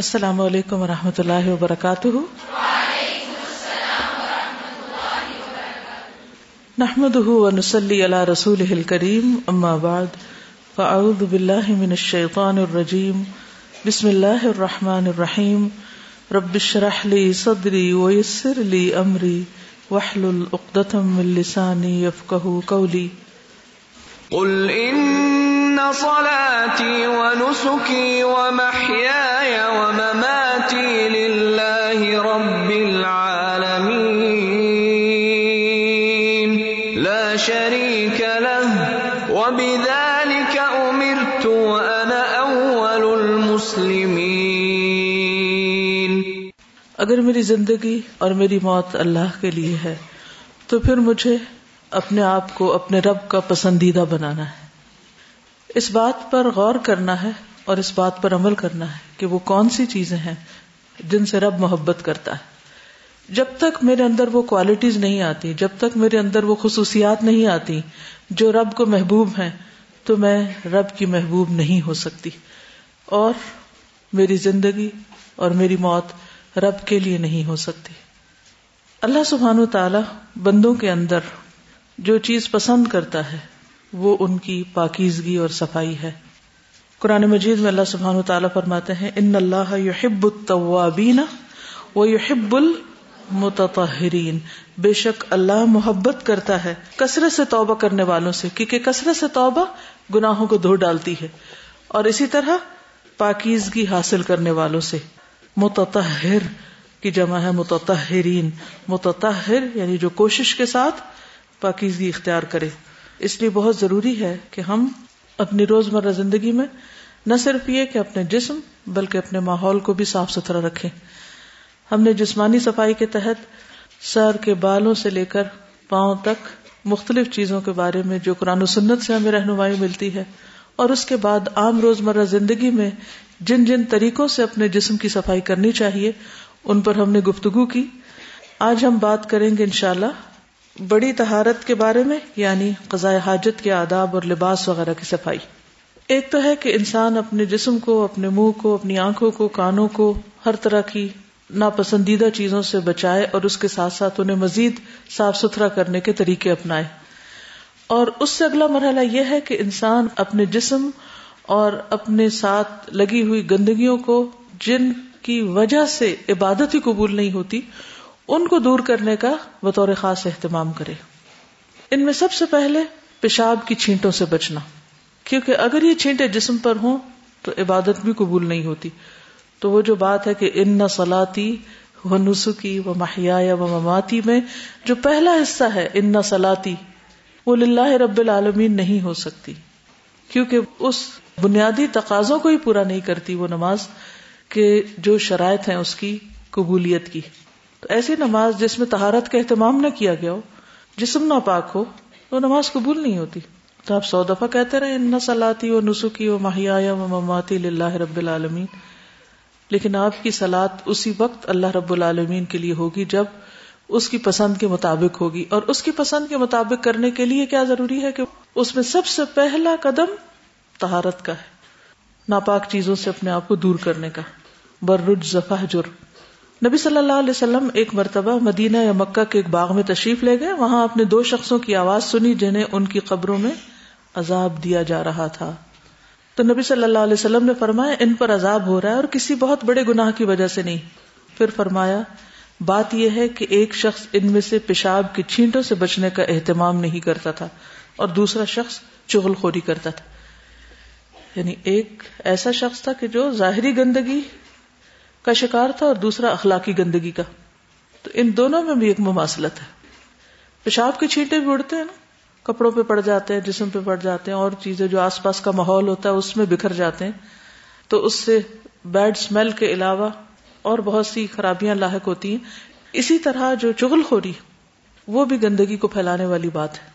السلام علیکم و رحمۃ اللہ وبرکاتہ۔ نحمد ونسلی علی رسول کریم اما بعد، فاعوذ باللہ من الشیطان الرجیم، بسم اللہ الرحمن الرحیم۔ رب اشرح لی صدری ویسر لی امری، واحلل عقدۃ من لسانی یفقهوا قولی۔ قل ان صلاتي ونسكي ومحياي ومماتي لله رب العالمين. لا شريك له، وبذلك امرت وانا اول المسلمين. اگر میری زندگی اور میری موت اللہ کے لیے ہے، تو پھر مجھے اپنے آپ کو اپنے رب کا پسندیدہ بنانا ہے۔ اس بات پر غور کرنا ہے اور اس بات پر عمل کرنا ہے کہ وہ کون سی چیزیں ہیں جن سے رب محبت کرتا ہے۔ جب تک میرے اندر وہ کوالٹیز نہیں آتی، جب تک میرے اندر وہ خصوصیات نہیں آتی جو رب کو محبوب ہیں، تو میں رب کی محبوب نہیں ہو سکتی۔ اور میری زندگی اور میری موت رب کے لیے نہیں ہو سکتی۔ اللہ سبحان و تعالی بندوں کے اندر جو چیز پسند کرتا ہے وہ ان کی پاکیزگی اور صفائی ہے۔ قرآن مجید میں اللہ سبحان تعالیٰ فرماتے ہیں، ان اللہ یحب التوابین و یحب المتطہرین۔ بے شک اللہ محبت کرتا ہے کثرت سے توبہ کرنے والوں سے، کیونکہ کثرت سے توبہ گناہوں کو دھو ڈالتی ہے۔ اور اسی طرح پاکیزگی حاصل کرنے والوں سے، متطہر کی جمع ہے، متطہرین۔ متطہر یعنی جو کوشش کے ساتھ پاکیزگی اختیار کرے۔ اس لیے بہت ضروری ہے کہ ہم اپنی روزمرہ زندگی میں نہ صرف یہ کہ اپنے جسم بلکہ اپنے ماحول کو بھی صاف ستھرا رکھیں۔ ہم نے جسمانی صفائی کے تحت سر کے بالوں سے لے کر پاؤں تک مختلف چیزوں کے بارے میں جو قرآن و سنت سے ہمیں رہنمائی ملتی ہے اور اس کے بعد عام روزمرہ زندگی میں جن جن طریقوں سے اپنے جسم کی صفائی کرنی چاہیے، ان پر ہم نے گفتگو کی۔ آج ہم بات کریں گے انشاءاللہ بڑی تہارت کے بارے میں یعنی قضاء حاجت کے آداب اور لباس وغیرہ کی صفائی۔ ایک تو ہے کہ انسان اپنے جسم کو، اپنے منہ کو، اپنی آنکھوں کو، کانوں کو ہر طرح کی ناپسندیدہ چیزوں سے بچائے اور اس کے ساتھ ساتھ انہیں مزید صاف ستھرا کرنے کے طریقے اپنائے۔ اور اس سے اگلا مرحلہ یہ ہے کہ انسان اپنے جسم اور اپنے ساتھ لگی ہوئی گندگیوں کو جن کی وجہ سے عبادت ہی قبول نہیں ہوتی ان کو دور کرنے کا بطور خاص اہتمام کرے۔ ان میں سب سے پہلے پیشاب کی چھینٹوں سے بچنا۔ کیونکہ اگر یہ چھینٹے جسم پر ہوں تو عبادت بھی قبول نہیں ہوتی۔ تو وہ جو بات ہے کہ ان نہ سلاتی و نسخی و محیا و مماتی میں جو پہلا حصہ ہے ان نہ سلاتی وہ للہ رب العالمین نہیں ہو سکتی۔ کیونکہ اس بنیادی تقاضوں کو ہی پورا نہیں کرتی وہ نماز کہ جو شرائط ہیں اس کی قبولیت کی۔ تو ایسی نماز جس میں تہارت کا اہتمام نہ کیا گیا ہو، جسم نہ پاک ہو، وہ نماز قبول نہیں ہوتی۔ تو آپ سو دفعہ کہتے رہے، ان سلاتی و نسخی و ماہیا و مماتی اللہ رب العالمین لیکن آپ کی سلاد اسی وقت اللہ رب العالمین کے لیے ہوگی جب اس کی پسند کے مطابق ہوگی۔ اور اس کی پسند کے مطابق کرنے کے لیے کیا ضروری ہے کہ اس میں سب سے پہلا قدم تہارت کا ہے، ناپاک چیزوں سے اپنے آپ کو دور کرنے کا۔ برج ذفح جرم نبی صلی اللہ علیہ وسلم ایک مرتبہ مدینہ یا مکہ کے ایک باغ میں تشریف لے گئے۔ وہاں اپنے دو شخصوں کی آواز سنی جنہیں ان کی قبروں میں عذاب دیا جا رہا تھا۔ تو نبی صلی اللہ علیہ وسلم نے فرمایا، ان پر عذاب ہو رہا ہے اور کسی بہت بڑے گناہ کی وجہ سے نہیں۔ پھر فرمایا، بات یہ ہے کہ ایک شخص ان میں سے پیشاب کی چھینٹوں سے بچنے کا اہتمام نہیں کرتا تھا اور دوسرا شخص چغل خوری کرتا تھا۔ یعنی ایک ایسا شخص تھا کہ جو ظاہری گندگی کا شکار تھا اور دوسرا اخلاقی گندگی کا۔ تو ان دونوں میں بھی ایک مماثلت ہے۔ پیشاب کے چھینٹے بھی اڑتے ہیں نا۔ کپڑوں پہ پڑ جاتے ہیں، جسم پہ پڑ جاتے ہیں، اور چیزیں جو آس پاس کا ماحول ہوتا ہے، اس میں بکھر جاتے ہیں۔ تو اس سے بیڈ اسمیل کے علاوہ اور بہت سی خرابیاں لاحق ہوتی ہیں۔ اسی طرح جو چغل خوری، وہ بھی گندگی کو پھیلانے والی بات ہے۔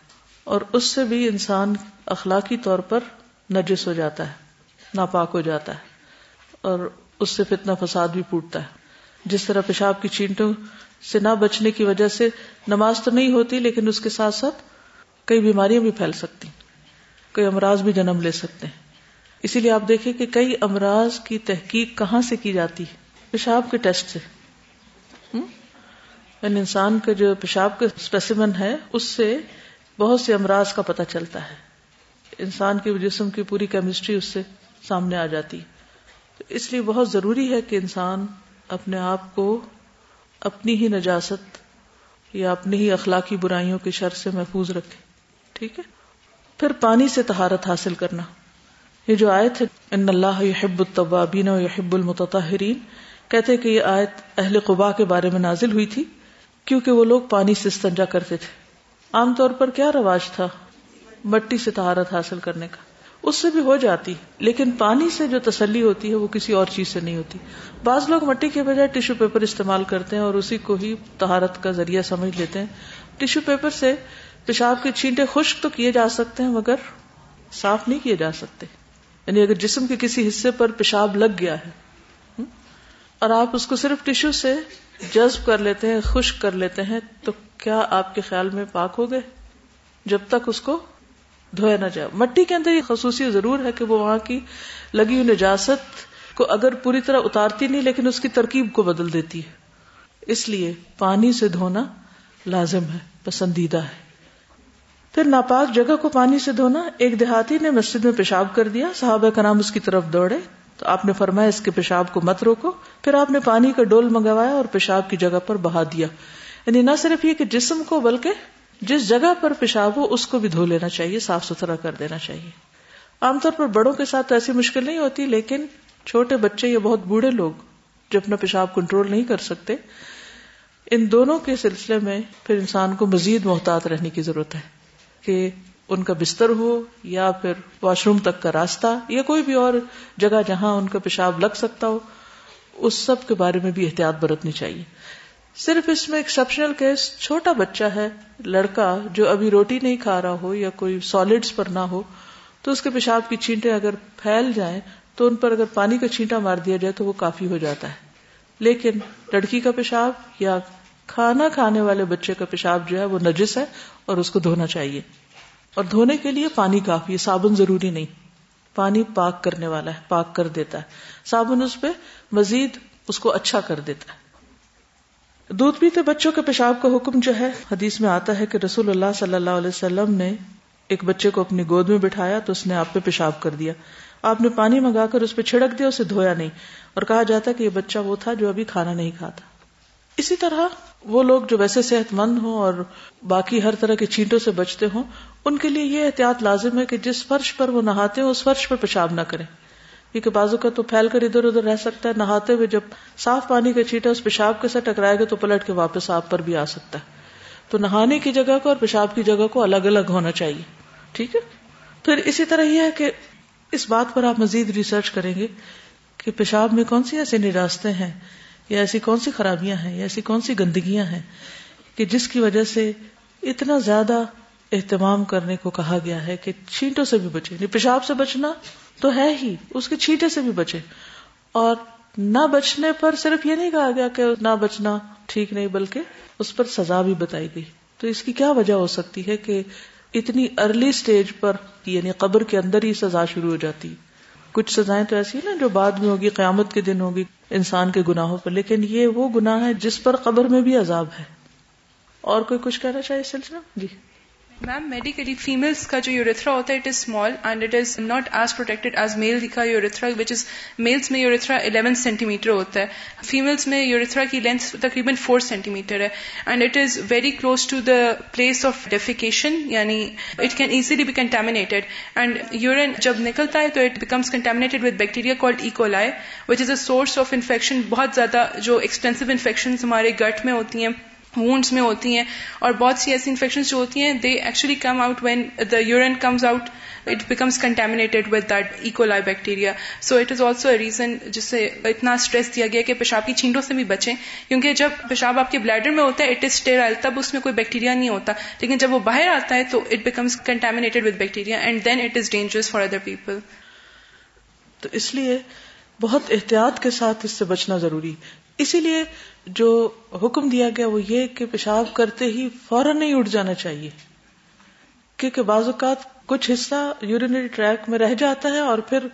اور اس سے بھی انسان اخلاقی طور پر نجس ہو جاتا ہے، ناپاک ہو جاتا ہے۔ اور اس سے فتنہ فساد بھی پوٹتا ہے۔ جس طرح پیشاب کی چینٹوں سے نہ بچنے کی وجہ سے نماز تو نہیں ہوتی، لیکن اس کے ساتھ ساتھ کئی بیماریاں بھی پھیل سکتی کئی امراض بھی جنم لے سکتے ہیں۔ اسی لیے آپ دیکھیں کہ کئی امراض کی تحقیق کہاں سے کی جاتی ہے؟ پیشاب کے ٹیسٹ سے۔ یعنی انسان کا جو پیشاب کا اسپیسیمن ہے، اس سے بہت سے امراض کا پتہ چلتا ہے۔ انسان کے جسم کی پوری کیمسٹری اس سے سامنے آ جاتی تو اس لیے بہت ضروری ہے کہ انسان اپنے آپ کو اپنی ہی نجاست یا اپنی ہی اخلاقی برائیوں کے شر سے محفوظ رکھے، ٹھیک ہے؟ پھر پانی سے تہارت حاصل کرنا۔ یہ جو آیت ہے، ان اللہ یحب الطوابین و یحب المتطہرین، کہتے کہ یہ آیت اہل قبا کے بارے میں نازل ہوئی تھی، کیونکہ وہ لوگ پانی سے استنجا کرتے تھے۔ عام طور پر کیا رواج تھا؟ مٹی سے تہارت حاصل کرنے کا۔ اس سے بھی ہو جاتی لیکن پانی سے جو تسلی ہوتی ہے وہ کسی اور چیز سے نہیں ہوتی بعض لوگ مٹی کے بجائے ٹیشو پیپر استعمال کرتے ہیں اور اسی کو ہی تہارت کا ذریعہ سمجھ لیتے ہیں ٹیشو پیپر سے پیشاب کے چھینٹے خشک تو کیے جا سکتے ہیں مگر صاف نہیں کیے جا سکتے یعنی اگر جسم کے کسی حصے پر پیشاب لگ گیا ہے اور آپ اس کو صرف ٹیشو سے جذب کر لیتے ہیں، خشک کر لیتے ہیں، تو کیا آپ کے خیال میں پاک ہو گئے؟ جب تک اس کو دھویا نہ جائے۔ مٹی کے اندر یہ خصوصی ضرور ہے کہ وہ وہاں کی لگی ہوئی نجاست کو اگر پوری طرح اتارتی نہیں، لیکن اس کی ترکیب کو بدل دیتی ہے۔ اس لیے پانی سے دھونا لازم ہے، پسندیدہ ہے۔ پھر ناپاک جگہ کو پانی سے دھونا، ایک دیہاتی نے مسجد میں پیشاب کر دیا، صحابہ کا نام اس کی طرف دوڑے۔ تو آپ نے فرمایا اس کے پیشاب کو مت روکو۔ پھر آپ نے پانی کا ڈول منگوایا اور پیشاب کی جگہ پر بہا دیا۔ یعنی نہ صرف یہ کہ جسم کو، بلکہ جس جگہ پر پیشاب ہو، اس کو بھی دھو لینا چاہیے، صاف ستھرا کر دینا چاہیے۔ عام طور پر بڑوں کے ساتھ ایسی مشکل نہیں ہوتی، لیکن چھوٹے بچے یا بہت بوڑھے لوگ جو اپنا پیشاب کنٹرول نہیں کر سکتے، ان دونوں کے سلسلے میں پھر انسان کو مزید محتاط رہنے کی ضرورت ہے کہ ان کا بستر ہو یا پھر واش روم تک کا راستہ یا کوئی بھی اور جگہ جہاں ان کا پیشاب لگ سکتا ہو، اس سب کے بارے میں بھی احتیاط برتنی چاہیے۔ صرف اس میں ایکسپشنل کیس چھوٹا بچہ ہے، لڑکا جو ابھی روٹی نہیں کھا رہا ہو یا کوئی سالڈس پر نہ ہو، تو اس کے پیشاب کی چھینٹیں اگر پھیل جائیں، تو ان پر اگر پانی کا چھینٹا مار دیا جائے تو وہ کافی ہو جاتا ہے۔ لیکن لڑکی کا پیشاب یا کھانا کھانے والے بچے کا پیشاب جو ہے، وہ نجس ہے اور اس کو دھونا چاہیے۔ اور دھونے کے لیے پانی کافی ہے، صابن ضروری نہیں۔ پانی پاک کرنے والا ہے، پاک کر دیتا ہے۔ صابن اس پہ مزید اس کو اچھا کر دیتا ہے۔ دودھ پیتے بچوں کے پیشاب کا حکم جو ہے، حدیث میں آتا ہے کہ رسول اللہ صلی اللہ علیہ وسلم نے ایک بچے کو اپنی گود میں بٹھایا تو اس نے آپ پہ پیشاب کر دیا۔ آپ نے پانی منگا کر اس پہ چھڑک دیا، اسے دھویا نہیں۔ اور کہا جاتا کہ یہ بچہ وہ تھا جو ابھی کھانا نہیں کھاتا۔ اسی طرح وہ لوگ جو ویسے صحت مند ہوں اور باقی ہر طرح کے چینٹوں سے بچتے ہوں، ان کے لیے یہ احتیاط لازم ہے کہ جس فرش پر وہ نہاتے ہیں اس فرش پر پیشاب نہ کریں۔ کیونکہ بازو کا تو پھیل کر ادھر ادھر رہ سکتا ہے، نہاتے ہوئے جب صاف پانی کا چیٹا اس پیشاب کے ساتھ ٹکرائے گا تو پلٹ کے واپس آپ پر بھی آ سکتا ہے۔ تو نہانے کی جگہ کو اور پیشاب کی جگہ کو الگ الگ ہونا چاہیے۔ ٹھیک ہے؟ پھر اسی طرح یہ ہے کہ اس بات پر آپ مزید ریسرچ کریں گے کہ پیشاب میں کون سی ایسے نراستے ہیں، یا ایسی کون سی خرابیاں ہیں، یا ایسی کون سی گندگیاں ہیں کہ جس کی وجہ سے اتنا زیادہ اہتمام کرنے کو کہا گیا ہے کہ چھینٹوں سے بھی بچے یعنی پیشاب سے بچنا تو ہے ہی، اس کے چھینٹے سے بھی بچے۔ اور نہ بچنے پر صرف یہ نہیں کہا گیا کہ نہ بچنا ٹھیک نہیں، بلکہ اس پر سزا بھی بتائی گئی۔ تو اس کی کیا وجہ ہو سکتی ہے کہ اتنی ارلی سٹیج پر یعنی قبر کے اندر ہی سزا شروع ہو جاتی۔ کچھ سزائیں تو ایسی نا جو بعد میں ہوگی، قیامت کے دن ہوگی انسان کے گناہوں پر۔ لیکن یہ وہ گناہ ہے جس پر قبر میں بھی عذاب ہے۔ اور کوئی کچھ کہنا چاہیے سلسلہ جی۔ میم میڈیکلی فیملس کا جو یوریتھرا ہوتا ہے it is small and it is not as protected as male کا یوریتھرا وچ از میلس میں یوریتھرا الیون سینٹی میٹر ہوتا ہے فیملس میں یوریتھرا کی لینتھ تقریباً فور سینٹی میٹر ہے and it is very close to the place of defecation یعنی it can easily be contaminated and urine جب نکلتا ہے تو it becomes contaminated with bacteria called E coli which is a source of infection بہت زیادہ جو extensive infection ہمارے گٹ میں ہوتی ہیں وونڈس میں ہوتی ہیں اور بہت سی ایسی انفیکشن جو ہوتی ہیں they actually come out when the urine comes out it becomes contaminated with that E coli bacteria so it is also a reason جس سے اتنا اسٹریس دیا گیا کہ پیشاب کی چھینٹوں سے بھی بچیں، کیونکہ جب پیشاب آپ کے بلیڈر میں ہوتا ہے اٹ از اسٹیرائل تب اس میں کوئی بیکٹیریا نہیں ہوتا. لیکن جب وہ باہر آتا ہے، تو it becomes contaminated with bacteria and then it is dangerous for other people تو اس لیے بہت احتیاط کے ساتھ اس سے بچنا ضروری اسی لیے جو حکم دیا گیا وہ یہ کہ پیشاب کرتے ہی فوراً نہیں اٹھ جانا چاہیے، کیونکہ بعض اوقات کچھ حصہ یورینری ٹریک میں رہ جاتا ہے اور پھر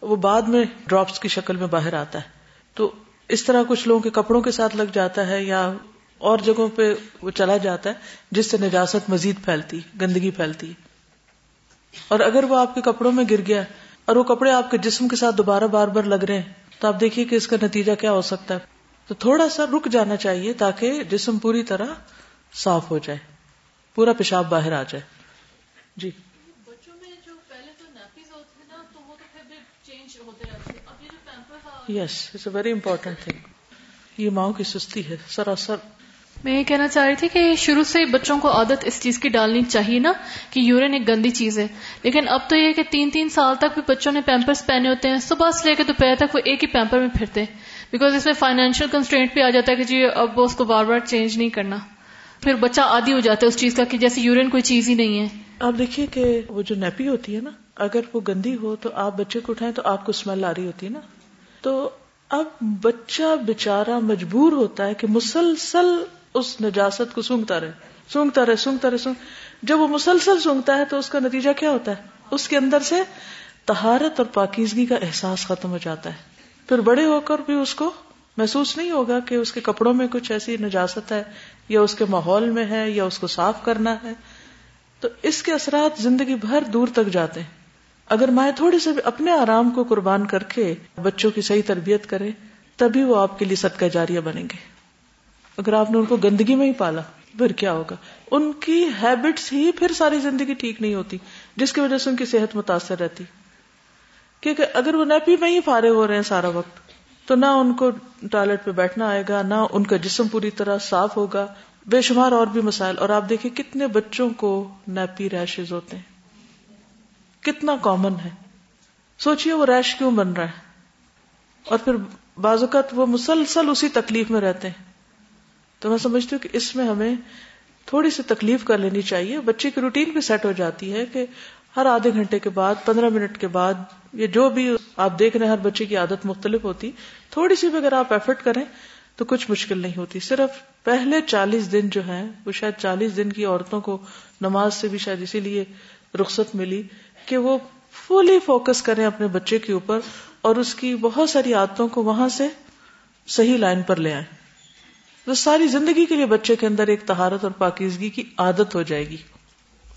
وہ بعد میں ڈراپس کی شکل میں باہر آتا ہے۔ تو اس طرح کچھ لوگوں کے کپڑوں کے ساتھ لگ جاتا ہے یا اور جگہوں پہ وہ چلا جاتا ہے جس سے نجاست مزید پھیلتی، گندگی پھیلتی۔ اور اگر وہ آپ کے کپڑوں میں گر گیا اور وہ کپڑے آپ کے جسم کے ساتھ دوبارہ بار بار لگ رہے ہیں، تو آپ دیکھیے کہ اس کا نتیجہ کیا ہو سکتا ہے۔ تو تھوڑا سا رک جانا چاہیے تاکہ جسم پوری طرح صاف ہو جائے پورا پیشاب باہر آ جائے۔ جی۔ Yes it's a very important thing یہ ماؤں کی سستی ہے سراسر۔ میں یہ کہنا چاہ رہی تھی کہ شروع سے بچوں کو عادت اس چیز کی ڈالنی چاہیے نا کہ یورین ایک گندی چیز ہے۔ لیکن اب تو یہ کہ تین تین سال تک بھی بچوں نے پیمپرس پہنے ہوتے ہیں صبح سے لے کے دوپہر تک وہ ایک ہی پیمپر میں پھرتے ہیں۔ بیکاز اس میں فائنینشیل کنسٹرینٹ بھی آ جاتا ہے کہ جی اب وہ اس کو بار بار چینج نہیں کرنا۔ پھر بچہ عادی ہو جاتا ہے اس چیز کا کہ جیسے یورین کوئی چیز ہی نہیں ہے۔ آپ دیکھیے کہ وہ جو نیپی ہوتی ہے نا، اگر وہ گندی ہو تو آپ بچے کو اٹھائیں تو آپ کو اسمیل آ رہی ہوتی ہے نا۔ تو اب بچہ بےچارا مجبور ہوتا ہے کہ مسلسل اس نجاست کو سونگتا رہے۔ سونگتا رہے سونگتا رہے، سونگ۔ جب وہ مسلسل سونگتا ہے تو اس کا نتیجہ کیا ہوتا ہے؟ اس کے اندر سے تہارت اور پاکیزگی کا احساس ختم ہو جاتا ہے۔ پھر بڑے ہو کر بھی اس کو محسوس نہیں ہوگا کہ اس کے کپڑوں میں کچھ ایسی نجاست ہے، یا اس کے ماحول میں ہے، یا اس کو صاف کرنا ہے۔ تو اس کے اثرات زندگی بھر دور تک جاتے ہیں۔ اگر مائیں تھوڑے سے بھی اپنے آرام کو قربان کر کے بچوں کی صحیح تربیت کرے تبھی وہ آپ کے لیے صدقہ جاریہ بنیں گے۔ اگر آپ نے ان کو گندگی میں ہی پالا، پھر کیا ہوگا؟ ان کی ہیبٹس ہی پھر ساری زندگی ٹھیک نہیں ہوتی، جس کی وجہ سے ان کی صحت متاثر رہتی۔ کیونکہ اگر وہ نیپی میں ہی فارے ہو رہے ہیں سارا وقت، تو نہ ان کو ٹوائلٹ پہ بیٹھنا آئے گا، نہ ان کا جسم پوری طرح صاف ہوگا۔ بے شمار اور بھی مسائل۔ اور آپ دیکھیں کتنے بچوں کو نیپی ریشز ہوتے ہیں۔ کتنا کامن ہے۔ سوچئے وہ ریش کیوں بن رہا ہے۔ اور پھر بعض اوقات وہ مسلسل اسی تکلیف میں رہتے ہیں۔ تو میں سمجھتی ہوں کہ اس میں ہمیں تھوڑی سی تکلیف کر لینی چاہیے۔ بچے کی روٹین بھی سیٹ ہو جاتی ہے کہ ہر آدھے گھنٹے کے بعد، پندرہ منٹ کے بعد یہ جو بھی آپ دیکھ رہے ہیں، ہر بچے کی عادت مختلف ہوتی۔ تھوڑی سی بھی اگر آپ ایفرٹ کریں، تو کچھ مشکل نہیں ہوتی۔ صرف پہلے چالیس دن جو ہیں، وہ شاید چالیس دن کی عورتوں کو نماز سے بھی شاید اسی لیے رخصت ملی کہ وہ فلی فوکس کریں اپنے بچے کے اوپر اور اس کی بہت ساری عادتوں کو وہاں سے صحیح لائن پر لے آئیں۔ تو ساری زندگی کے لیے بچے کے اندر ایک تہارت اور پاکیزگی کی عادت ہو جائے گی۔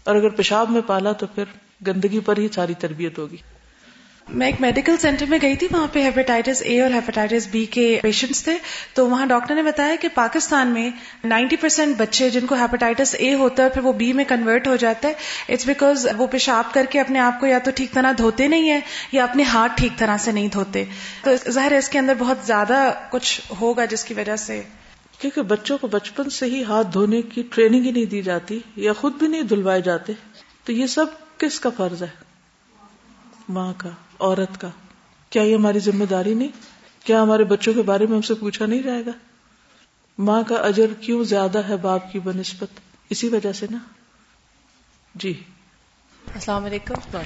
اور اگر پیشاب میں پالا تو پھر گندگی پر ہی ساری تربیت ہوگی۔ میں ایک میڈیکل سینٹر میں گئی تھی وہاں پہ ہیپیٹائٹس اے اور ہیپیٹائٹس بی کے پیشنٹس تھے۔ تو وہاں ڈاکٹر نے بتایا کہ پاکستان میں نائنٹی پرسینٹ بچے جن کو ہیپیٹائٹس اے ہوتا ہے پھر وہ بی میں کنورٹ ہو جاتا ہے۔ اٹس بیکاز وہ پیشاب کر کے اپنے آپ کو یا تو ٹھیک طرح دھوتے نہیں ہیں یا اپنے ہاتھ ٹھیک طرح سے نہیں دھوتے۔ تو ظاہر ہے اس کے اندر بہت زیادہ کچھ ہوگا جس کی وجہ سے۔ کیونکہ بچوں کو بچپن سے ہی ہاتھ دھونے کی ٹریننگ ہی نہیں دی جاتی یا خود بھی نہیں دھلوائے جاتے۔ تو یہ سب کس کا فرض ہے؟ ماں کا، عورت کا۔ کیا یہ ہماری ذمہ داری نہیں؟ کیا ہمارے بچوں کے بارے میں ہم سے پوچھا نہیں جائے گا؟ ماں کا اجر کیوں زیادہ ہے باپ کی بنسبت اسی وجہ سے نا؟ جی۔ السلام علیکم.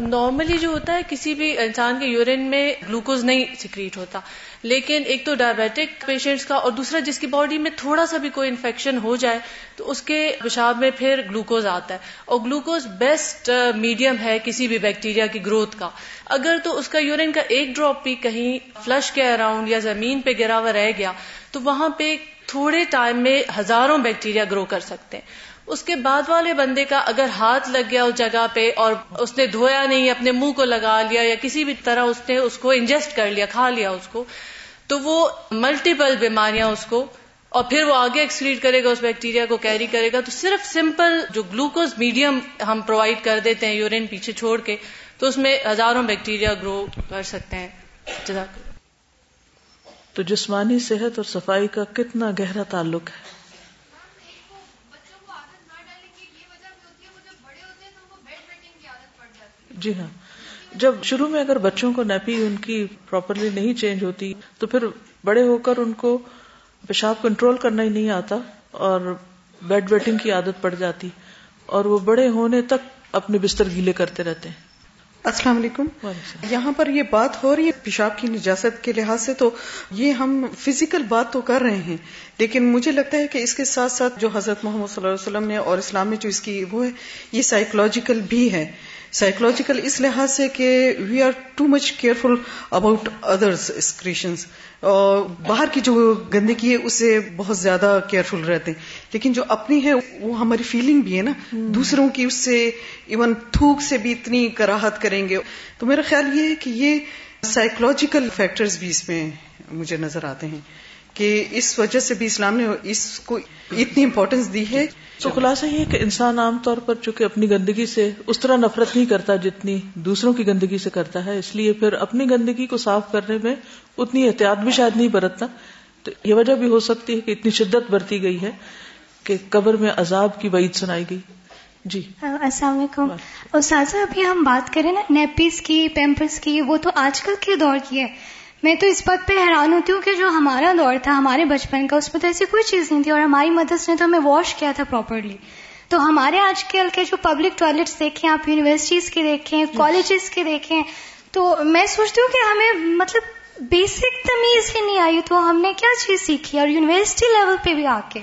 نارملی جو ہوتا ہے، کسی بھی انسان کے یورین میں گلوکوز نہیں سیکریٹ ہوتا. لیکن ایک تو ڈائبیٹک پیشنٹس کا اور دوسرا جس کی باڈی میں تھوڑا سا بھی کوئی انفیکشن ہو جائے، تو اس کے پیشاب میں پھر گلوکوز آتا ہے. اور گلوکوز بیسٹ میڈیم uh, ہے کسی بھی بیکٹیریا کی گروتھ کا. اگر تو اس کا یورین کا ایک ڈراپ بھی کہیں فلش کے اراؤنڈ یا زمین پہ گرا ہوا رہ گیا، تو وہاں پہ تھوڑے ٹائم میں ہزاروں بیکٹیریا گرو کر سکتے ہیں. اس کے بعد والے بندے کا اگر ہاتھ لگ گیا اس جگہ پہ اور اس نے دھویا نہیں، اپنے منہ کو لگا لیا یا کسی بھی طرح اس نے اس کو انجسٹ کر لیا، کھا لیا اس کو، تو وہ ملٹیپل بیماریاں اس کو، اور پھر وہ آگے ایکسکریٹ کرے گا، اس بیکٹیریا کو کیری کرے گا۔ تو صرف سمپل جو گلوکوز میڈیم ہم پرووائڈ کر دیتے ہیں یورین پیچھے چھوڑ کے، تو اس میں ہزاروں بیکٹیریا گرو کر سکتے ہیں۔ جزاک تو جسمانی صحت اور صفائی کا کتنا گہرا تعلق ہے؟ جی ہاں۔ جب شروع میں اگر بچوں کو نیپی ان کی پراپرلی نہیں چینج ہوتی تو پھر بڑے ہو کر ان کو پیشاب کنٹرول کرنا ہی نہیں آتا اور بیڈ ویٹنگ کی عادت پڑ جاتی اور وہ بڑے ہونے تک اپنے بستر گیلے کرتے رہتے ہیں۔ السلام علیکم۔ یہاں پر یہ بات ہو رہی ہے پیشاب کی نجاست کے لحاظ سے تو یہ ہم فزیکل بات تو کر رہے ہیں لیکن مجھے لگتا ہے کہ اس کے ساتھ ساتھ جو حضرت محمد صلی اللہ علیہ وسلم نے اور اسلام میں جو اس کی وہ ہے یہ سائیکولوجیکل بھی ہے۔ سائیکولوجیکل اس لحاظ سے کہ we are too much careful about others اور باہر کی جو گندگی ہے اس سے بہت زیادہ کیئرفل رہتے ہیں۔ لیکن جو اپنی ہے وہ ہماری فیلنگ بھی ہے نا۔ دوسروں کی اس سے ایون تھوک سے بھی اتنی کراہت کریں گے۔ تو میرا خیال یہ ہے کہ یہ سائیکولوجیکل فیکٹرز بھی اس میں مجھے نظر آتے ہیں۔ کہ اس وجہ سے بھی اسلام نے اس کو اتنی امپورٹینس دی ہے۔ تو خلاصہ یہ کہ انسان عام طور پر چونکہ اپنی گندگی سے اس طرح نفرت نہیں کرتا جتنی دوسروں کی گندگی سے کرتا ہے اس لیے پھر اپنی گندگی کو صاف کرنے میں اتنی احتیاط بھی شاید نہیں برتتا تو یہ وجہ بھی ہو سکتی ہے کہ اتنی شدت برتی گئی ہے کہ قبر میں عذاب کی وعید سنائی گئی۔ جی۔ السلام علیکم۔ استاذہ ابھی ہم بات کریں نا نیپیز کی پیمپرس کی وہ تو آج کل کے دور کی ہے۔ میں تو اس بات پہ حیران ہوتی ہوں کہ جو ہمارا دور تھا ہمارے بچپن کا اس میں تو ایسی کوئی چیز نہیں تھی اور ہماری مدرس نے تو ہمیں واش کیا تھا پراپرلی تو ہمارے آج کل کے جو پبلک ٹوائلٹس دیکھیں آپ یونیورسٹیز کے دیکھیں کالجز کے دیکھیں تو میں سوچتی ہوں کہ ہمیں مطلب بیسک تمیز ہی نہیں آئی تو ہم نے کیا چیز سیکھی اور یونیورسٹی لیول پہ بھی آ کے۔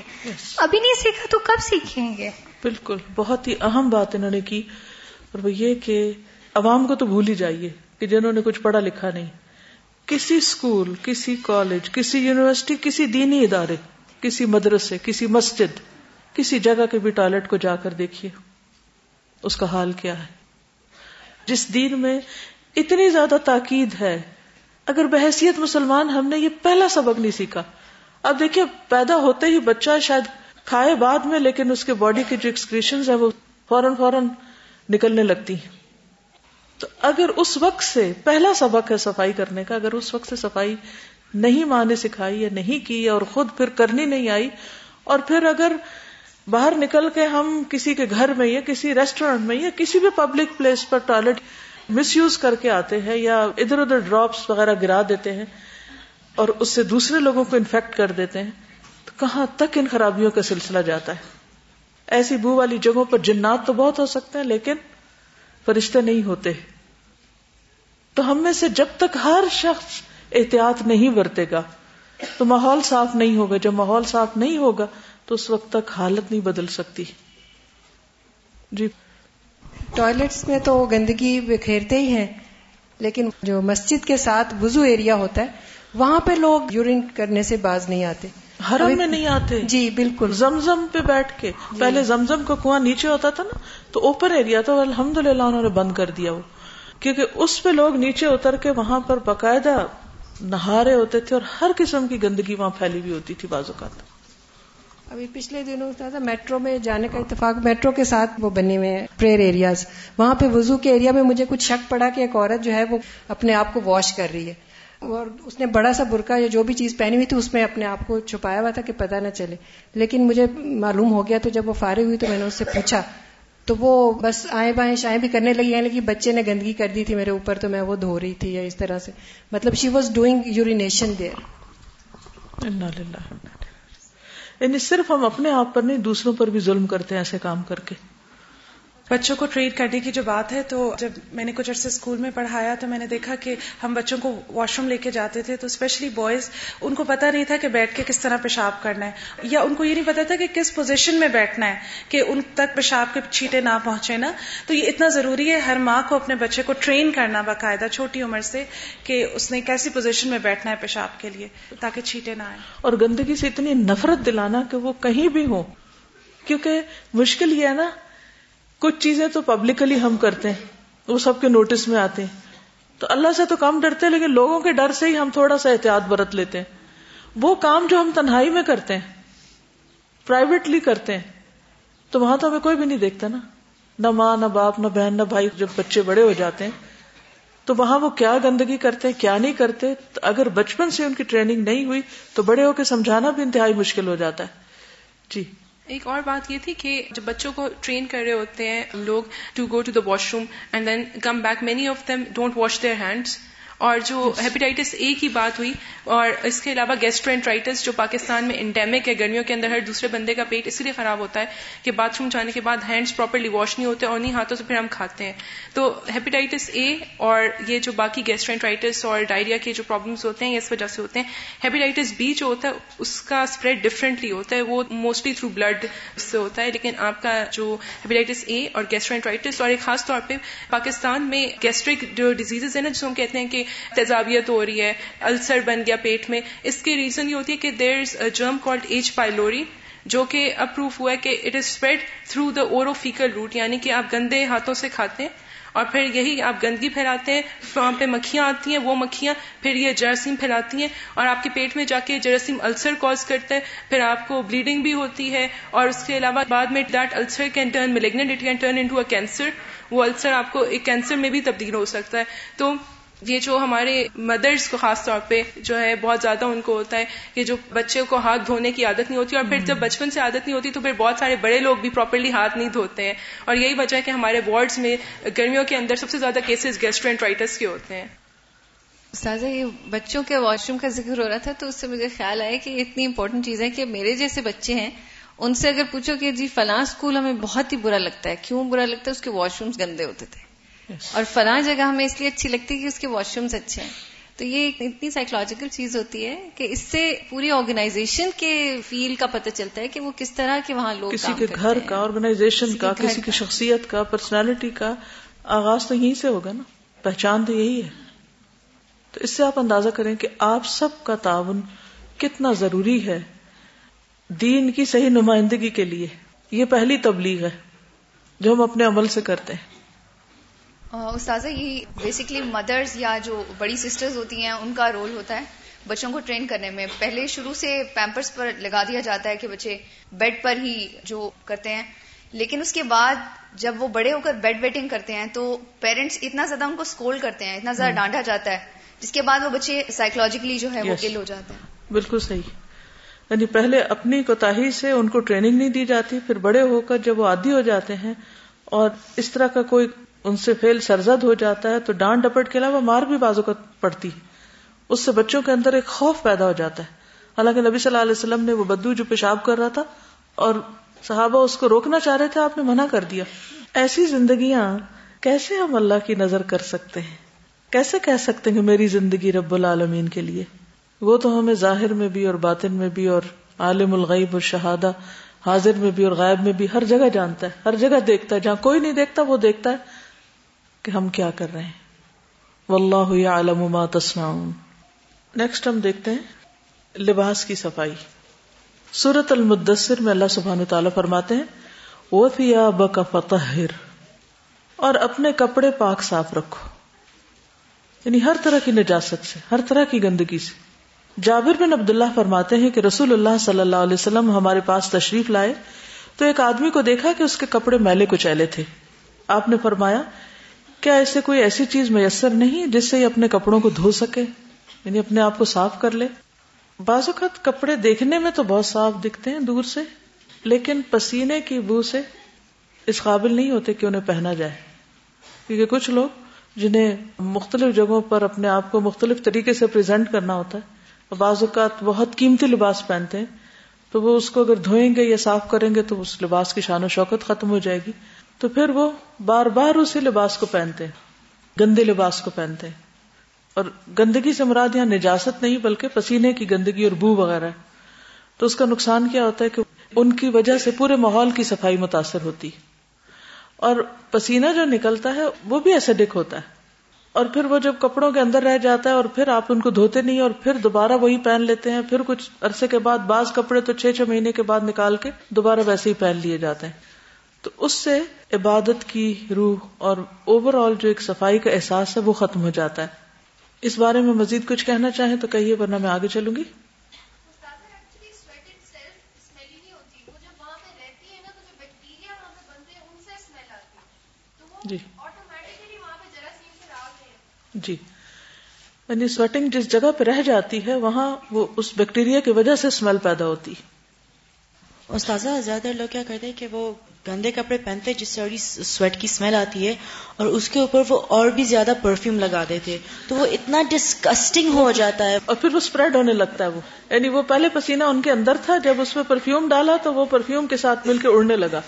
ابھی نہیں سیکھا تو کب سیکھیں گے؟ بالکل بہت ہی اہم بات انہوں نے کی۔ اور وہ یہ کہ عوام کو تو بھول ہی جائیے کہ جنہوں نے کچھ پڑھا لکھا نہیں۔ کسی اسکول کسی کالج، کسی یونیورسٹی، کسی دینی ادارے، کسی مدرسے، کسی مسجد، کسی جگہ کے بھی ٹوائلٹ کو جا کر دیکھیے، اس کا حال کیا ہے؟ جس دین میں اتنی زیادہ تاکید ہے، اگر بحثیت مسلمان ہم نے یہ پہلا سبق نہیں سیکھا۔ اب دیکھیے، پیدا ہوتے ہی بچہ شاید کھائے بعد میں، لیکن اس کے باڈی کی جو ایکسکریشن ہے وہ فوراً فوراً نکلنے لگتی ہیں۔ تو اگر اس وقت سے پہلا سبق ہے صفائی کرنے کا، اگر اس وقت سے صفائی نہیں ماں نے سکھائی یا نہیں کی اور خود پھر کرنی نہیں آئی، اور پھر اگر باہر نکل کے ہم کسی کے گھر میں یا کسی ریسٹورینٹ میں یا کسی بھی پبلک پلیس پر ٹوائلٹ مس یوز کر کے آتے ہیں یا ادھر ادھر ڈراپس وغیرہ گرا دیتے ہیں اور اس سے دوسرے لوگوں کو انفیکٹ کر دیتے ہیں، تو کہاں تک ان خرابیوں کا سلسلہ جاتا ہے؟ ایسی بو والی جگہوں پر جنات تو بہت ہو سکتے ہیں، لیکن فرشتے نہیں ہوتے۔ تو ہم میں سے جب تک ہر شخص احتیاط نہیں برتے گا تو ماحول صاف نہیں ہوگا۔ جب ماحول صاف نہیں ہوگا تو اس وقت تک حالت نہیں بدل سکتی۔ جی۔ ٹوائلٹس میں تو گندگی بکھیرتے ہی ہیں لیکن جو مسجد کے ساتھ وزو ایریا ہوتا ہے وہاں پہ لوگ یورین کرنے سے باز نہیں آتے۔ حرم میں نہیں آتے۔ جی بالکل۔ زمزم پہ بیٹھ کے۔ جی۔ پہلے زمزم کا کنواں نیچے ہوتا تھا نا تو اوپن ایریا تھا الحمد للہ انہوں نے بند کر دیا وہ۔ کیونکہ اس پہ لوگ نیچے اتر کے وہاں پر باقاعدہ نہارے ہوتے تھے اور ہر قسم کی گندگی وہاں پھیلی ہوئی ہوتی تھی بازو کا ابھی پچھلے دنوں تھا، میٹرو میں جانے کا اتفاق، میٹرو کے ساتھ وہ بنے ہوئے پریئر ایریاز۔ وہاں پہ وضو کے ایریا میں مجھے کچھ شک پڑا کہ ایک عورت جو ہے وہ اپنے آپ کو واش کر رہی ہے۔ اور اس نے بڑا سا برقع یا جو بھی چیز پہنی ہوئی تھی، اس میں اپنے آپ کو چھپایا ہوا تھا کہ پتہ نہ چلے۔ لیکن مجھے معلوم ہو گیا تو جب وہ فارغ ہوئی تو میں نے اس سے پوچھا تو وہ بس آئیں بائیں شائیں بھی کرنے لگی یعنی کہ بچے نے گندگی کر دی تھی میرے اوپر، تو میں وہ دھو رہی تھی یا اس طرح سے۔ مطلب she was doing urination there یعنی صرف ہم اپنے آپ پر نہیں، دوسروں پر بھی ظلم کرتے ہیں ایسے کام کر کے۔ بچوں کو ٹریٹ کرنے کی جو بات ہے، تو جب میں نے کچھ عرصے اسکول میں پڑھایا تو میں نے دیکھا کہ ہم بچوں کو واش روم لے کے جاتے تھے، تو اسپیشلی بوائز ان کو پتا نہیں تھا کہ بیٹھ کے کس طرح پیشاب کرنا ہے، یا ان کو یہ نہیں پتا تھا کہ کس پوزیشن میں بیٹھنا ہے کہ ان تک پیشاب کے چھیٹے نہ پہنچے نا۔ تو یہ اتنا ضروری ہے ہر ماں کو اپنے بچے کو ٹرین کرنا باقاعدہ چھوٹی عمر سے کہ اس نے کیسی پوزیشن میں بیٹھنا ہے پیشاب کے لیے تاکہ چھیٹے نہ آئے اور گندگی سے اتنی نفرت دلانا کہ وہ کہیں بھی ہو کیونکہ مشکل یہ ہے نا کچھ چیزیں تو پبلکلی ہم کرتے ہیں، وہ سب کے نوٹس میں آتے ہیں۔ تو اللہ سے تو کم ڈرتے ہیں، لیکن لوگوں کے ڈر سے ہی ہم تھوڑا سا احتیاط برت لیتے ہیں۔ وہ کام جو ہم تنہائی میں کرتے ہیں پرائیویٹلی کرتے ہیں، تو وہاں تو ہمیں کوئی بھی نہیں دیکھتا نا۔ نہ ماں، نہ باپ، نہ بہن، نہ بھائی، جب بچے بڑے ہو جاتے ہیں، تو وہاں وہ کیا گندگی کرتے ہیں، کیا نہیں کرتے۔ اگر بچپن سے ان کی ٹریننگ نہیں ہوئی، تو بڑے ہو کے سمجھانا بھی انتہائی مشکل ہو جاتا ہے۔ جی۔ ایک اور بات یہ تھی کہ جب بچوں کو ٹرین کر رہے ہوتے ہیں لوگ to go to the washroom and then come back many of them don't wash their hands اور جو ہیپیٹائٹس اے کی بات ہوئی، اور اس کے علاوہ گیسٹرینٹرائٹس جو پاکستان میں انڈیمک ہے، گرمیوں کے اندر ہر دوسرے بندے کا پیٹ اس لیے خراب ہوتا ہے کہ باتھ روم جانے کے بعد ہینڈس پراپرلی واش نہیں ہوتے اور انہیں ہاتھوں سے پھر ہم کھاتے ہیں۔ تو ہیپیٹائٹس اے اور یہ جو باقی گیسٹرینٹرائٹس اور ڈائریا کے جو پرابلمس ہوتے ہیں اس وجہ سے ہوتے ہیں۔ ہیپیٹائٹس بی جو ہوتا ہے، اس کا اسپریڈ ڈفرینٹلی ہوتا ہے، وہ موسٹلی تھرو بلڈ سے ہوتا ہے۔ لیکن آپ کا جو ہیپیٹائٹس اے اور گیسٹرینٹرائٹس اور ایک خاص طور پہ پاکستان میں گیسٹرک جو ڈیزیز ہے نا جس ہم کہتے ہیں کہ تیزابیت ہو رہی ہے، السر بن گیا پیٹ میں۔ اس کی ریزن یہ ہوتی ہے کہ دیر از جرم کالڈ ایچ پائلوری جو کہ اپروف ہوا ہے کہ it is spread through the oro faecal route یعنی کہ آپ گندے ہاتھوں سے کھاتے ہیں اور پھر یہی آپ گندگی پھیلاتے ہیں وہاں پہ مکھیاں آتی ہیں، وہ مکھیاں پھر یہ جراثیم پھیلاتی ہیں اور آپ کے پیٹ میں جا کے جراثیم السر کاز کرتے ہیں، پھر آپ کو بلیڈنگ بھی ہوتی ہے اور اس کے علاوہ بعد میں that ulcer can turn malignant it can turn into a cancer وہ السر آپ کو، ایک کینسر میں بھی تبدیل ہو سکتا ہے۔ تو یہ جو ہمارے مدرس کو خاص طور پہ جو ہے بہت زیادہ ان کو ہوتا ہے کہ جو بچے کو ہاتھ دھونے کی عادت نہیں ہوتی اور پھر جب بچپن سے عادت نہیں ہوتی تو پھر بہت سارے بڑے لوگ بھی پراپرلی ہاتھ نہیں دھوتے ہیں اور یہی وجہ ہے کہ ہمارے وارڈز میں گرمیوں کے اندر سب سے زیادہ کیسز گیسٹرینٹرائٹس کے ہوتے ہیں۔ سازا یہ بچوں کے واش روم کا ذکر ہو رہا تھا تو اس سے مجھے خیال آیا کہ اتنی امپورٹنٹ چیز ہے کہ میرے جیسے بچے ہیں، ان سے اگر پوچھو کہ جی فلاں اسکول ہمیں بہت ہی برا لگتا ہے، کیوں برا لگتا ہے؟ اس کے واش رومز گندے ہوتے تھے۔ اور فلاں جگہ ہمیں اس لیے اچھی لگتی ہے کہ اس کے واش رومز اچھے ہیں۔ تو یہ اتنی سائیکولوجیکل چیز ہوتی ہے کہ اس سے پوری آرگنائزیشن کے فیل کا پتہ چلتا ہے کہ وہ کس طرح کے وہاں لوگ کسی کے گھر کا آرگنائزیشن کا کسی کی شخصیت کا پرسنالٹی کا۔ آغاز تو یہیں سے ہوگا نا۔ پہچان تو یہی ہے۔ تو اس سے آپ اندازہ کریں کہ آپ سب کا تعاون کتنا ضروری ہے دین کی صحیح نمائندگی کے لیے۔ یہ پہلی تبلیغ ہے جو ہم اپنے عمل سے کرتے ہیں۔ استاذہ یہ بیسکلی مدرز یا جو بڑی سسٹرز ہوتی ہیں ان کا رول ہوتا ہے بچوں کو ٹرین کرنے میں۔ پہلے شروع سے پیمپرس پر لگا دیا جاتا ہے کہ بچے بیڈ پر ہی جو کرتے ہیں۔ لیکن اس کے بعد جب وہ بڑے ہو کر بیڈ ویٹنگ کرتے ہیں تو پیرنٹس اتنا زیادہ ان کو اسکول کرتے ہیں اتنا زیادہ ڈانٹا جاتا ہے جس کے بعد وہ بچے سائیکولوجیکلی جو ہے وہ کل ہو جاتے ہیں۔ بالکل صحیح۔ یعنی پہلے اپنی کوتاہی سے ان کو ٹریننگ نہیں دی جاتی پھر بڑے ہو کر جب وہ عادی ہو جاتے ہیں اور اس طرح کا کوئی ان سے فیل سرزد ہو جاتا ہے تو ڈانٹ ڈپٹ کے علاوہ مار بھی بازو کا پڑتی اس سے بچوں کے اندر ایک خوف پیدا ہو جاتا ہے۔ حالانکہ نبی صلی اللہ علیہ وسلم نے وہ بدو جو پیشاب کر رہا تھا اور صحابہ اس کو روکنا چاہ رہے تھے، آپ نے منع کر دیا۔ ایسی زندگیاں کیسے ہم اللہ کی نظر کر سکتے ہیں؟ کیسے کہہ سکتے ہیں کہ میری زندگی رب العالمین کے لیے؟ وہ تو ہمیں ظاہر میں بھی اور باطن میں بھی اور عالم الغیب اور شہادہ، حاضر میں بھی اور غائب میں بھی ہر جگہ جانتا ہے، ہر جگہ دیکھتا ہے۔ جہاں کوئی نہیں دیکھتا، وہ دیکھتا ہے۔ کہ ہم کیا کر رہے ہیں۔ واللہ یعلم ما تصنعون۔ نیکسٹ ہم دیکھتے ہیں لباس کی صفائی۔ سورت المدثر میں اللہ سبحانہ تعالیٰ فرماتے ہیں وَثِيَابَكَ فَطَهِّرْ۔ اور اپنے کپڑے پاک صاف رکھو۔ یعنی ہر طرح کی نجاست سے، ہر طرح کی گندگی سے۔ جابر بن عبداللہ فرماتے ہیں کہ رسول اللہ صلی اللہ علیہ وسلم ہمارے پاس تشریف لائے تو ایک آدمی کو دیکھا کہ اس کے کپڑے میلے کچیلے تھے۔ آپ نے فرمایا کیا ایسے کوئی ایسی چیز میسر نہیں جس سے یہ اپنے کپڑوں کو دھو سکے؟ یعنی اپنے آپ کو صاف کر لے؟ بعض اوقات کپڑے دیکھنے میں تو بہت صاف دکھتے ہیں دور سے، لیکن پسینے کی بو سے اس قابل نہیں ہوتے کہ انہیں پہنا جائے۔ کیونکہ کچھ لوگ جنہیں مختلف جگہوں پر اپنے آپ کو مختلف طریقے سے پریزنٹ کرنا ہوتا ہے بعض اوقات بہت قیمتی لباس پہنتے ہیں، تو وہ اس کو اگر دھوئیں گے یا صاف کریں گے تو اس لباس کی شان و شوکت ختم ہو جائے گی۔ تو پھر وہ بار بار اسی لباس کو پہنتے ہیں، گندے لباس کو پہنتے ہیں۔ اور گندگی سے مراد یہاں نجاست نہیں، بلکہ پسینے کی گندگی اور بو وغیرہ۔ تو اس کا نقصان کیا ہوتا ہے کہ ان کی وجہ سے پورے ماحول کی صفائی متاثر ہوتی اور پسینہ جو نکلتا ہے، وہ بھی ایسیڈک ہوتا ہے۔ اور پھر وہ جب کپڑوں کے اندر رہ جاتا ہے اور پھر آپ ان کو دھوتے نہیں، اور پھر دوبارہ وہی پہن لیتے ہیں۔ پھر کچھ عرصے کے بعد، بعض کپڑے تو چھ چھ مہینے کے بعد نکال کے دوبارہ ویسے ہی پہن لیے جاتے ہیں۔ تو اس سے عبادت کی روح اور اوور آل جو ایک صفائی کا احساس ہے وہ ختم ہو جاتا ہے۔ اس بارے میں مزید کچھ کہنا چاہیں تو کہیے ورنہ میں آگے چلوں گی۔ جی۔ جی۔ یعنی سویٹنگ جس جگہ پہ رہ جاتی ہے وہاں وہ اس بیکٹیریا کی وجہ سے اسمیل پیدا ہوتی استاذہ، زیادہ تر لوگ کیا کرتے ہیں کہ وہ گندے کپڑے پہنتے ہیں جس سے بڑی سویٹ کی اسمیل آتی ہے اور اس کے اوپر وہ اور بھی زیادہ پرفیوم لگا دیتے تو وہ اتنا ڈسکسٹنگ ہو جاتا ہے۔ اور پھر وہ اسپریڈ ہونے لگتا ہے وہ۔ یعنی وہ پہلے پسینہ ان کے اندر تھا، جب اس میں پرفیوم ڈالا تو وہ پرفیوم کے ساتھ مل کے اڑنے لگا۔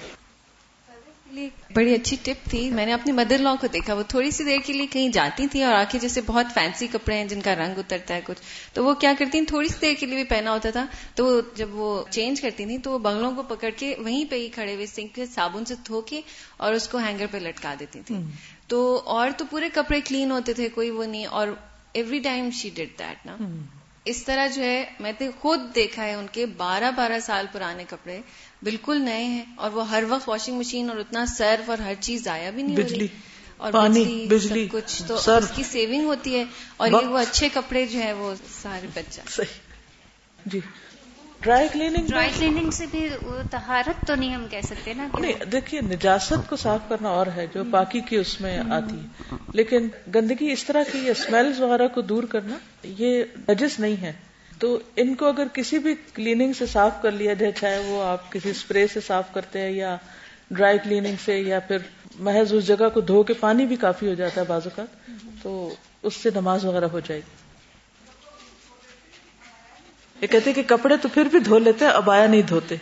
بڑی اچھی ٹپ تھی۔ میں نے اپنی مدر لا کو دیکھا۔ وہ تھوڑی سی دیر کے لیے کہیں جاتی تھی اور آ کے جیسے بہت فینسی کپڑے ہیں جن کا رنگ اترتا ہے کچھ۔ تو وہ کیا کرتی ہیں تھوڑی سی دیر کے لیے بھی پہنا ہوتا تھا۔ تو جب وہ چینج کرتی تھی تو وہ بنگلوں کو پکڑ کے وہیں پہ ہی کھڑے ہوئے سنک کے صابن سے دھو کے اور اس کو ہینگر پہ لٹکا دیتی تھی تو اور تو پورے کپڑے کلین ہوتے تھے کوئی وہ نہیں۔ اور every time she did that نا۔ اس طرح جو ہے میں نے خود دیکھا ہے ان کے بارہ بارہ سال پرانے کپڑے۔ بالکل نئے ہیں اور وہ ہر وقت واشنگ مشین اور اتنا سرف اور ہر چیز ضائع بھی نہیں بجلی اور پانی بجلی کچھ تو اس کی سیونگ ہوتی ہے اور یہ وہ اچھے کپڑے جو ہے وہ سارے بچ جائیں جی۔ ڈرائی کلیننگ ڈرائی کلیننگ سے بھی تہارت تو نہیں ہم کہہ سکتے نا نہیں دیکھیے نجاست کو صاف کرنا اور ہے جو پاکی کی اس میں آتی ہے۔ لیکن گندگی اس طرح کی اسمیلز وغیرہ کو دور کرنا یہ نجس نہیں ہے۔ تو ان کو اگر کسی بھی کلیننگ سے صاف کر لیا جائے، چاہے وہ آپ کسی اسپرے سے صاف کرتے ہیں یا ڈرائی کلیننگ سے یا پھر محض اس جگہ کو دھو کے پانی بھی کافی ہو جاتا ہے بعض اوقات، تو اس سے نماز وغیرہ ہو جائے گی۔ یہ کہتے کہ کپڑے تو پھر بھی دھو لیتے ابایا نہیں دھوتے۔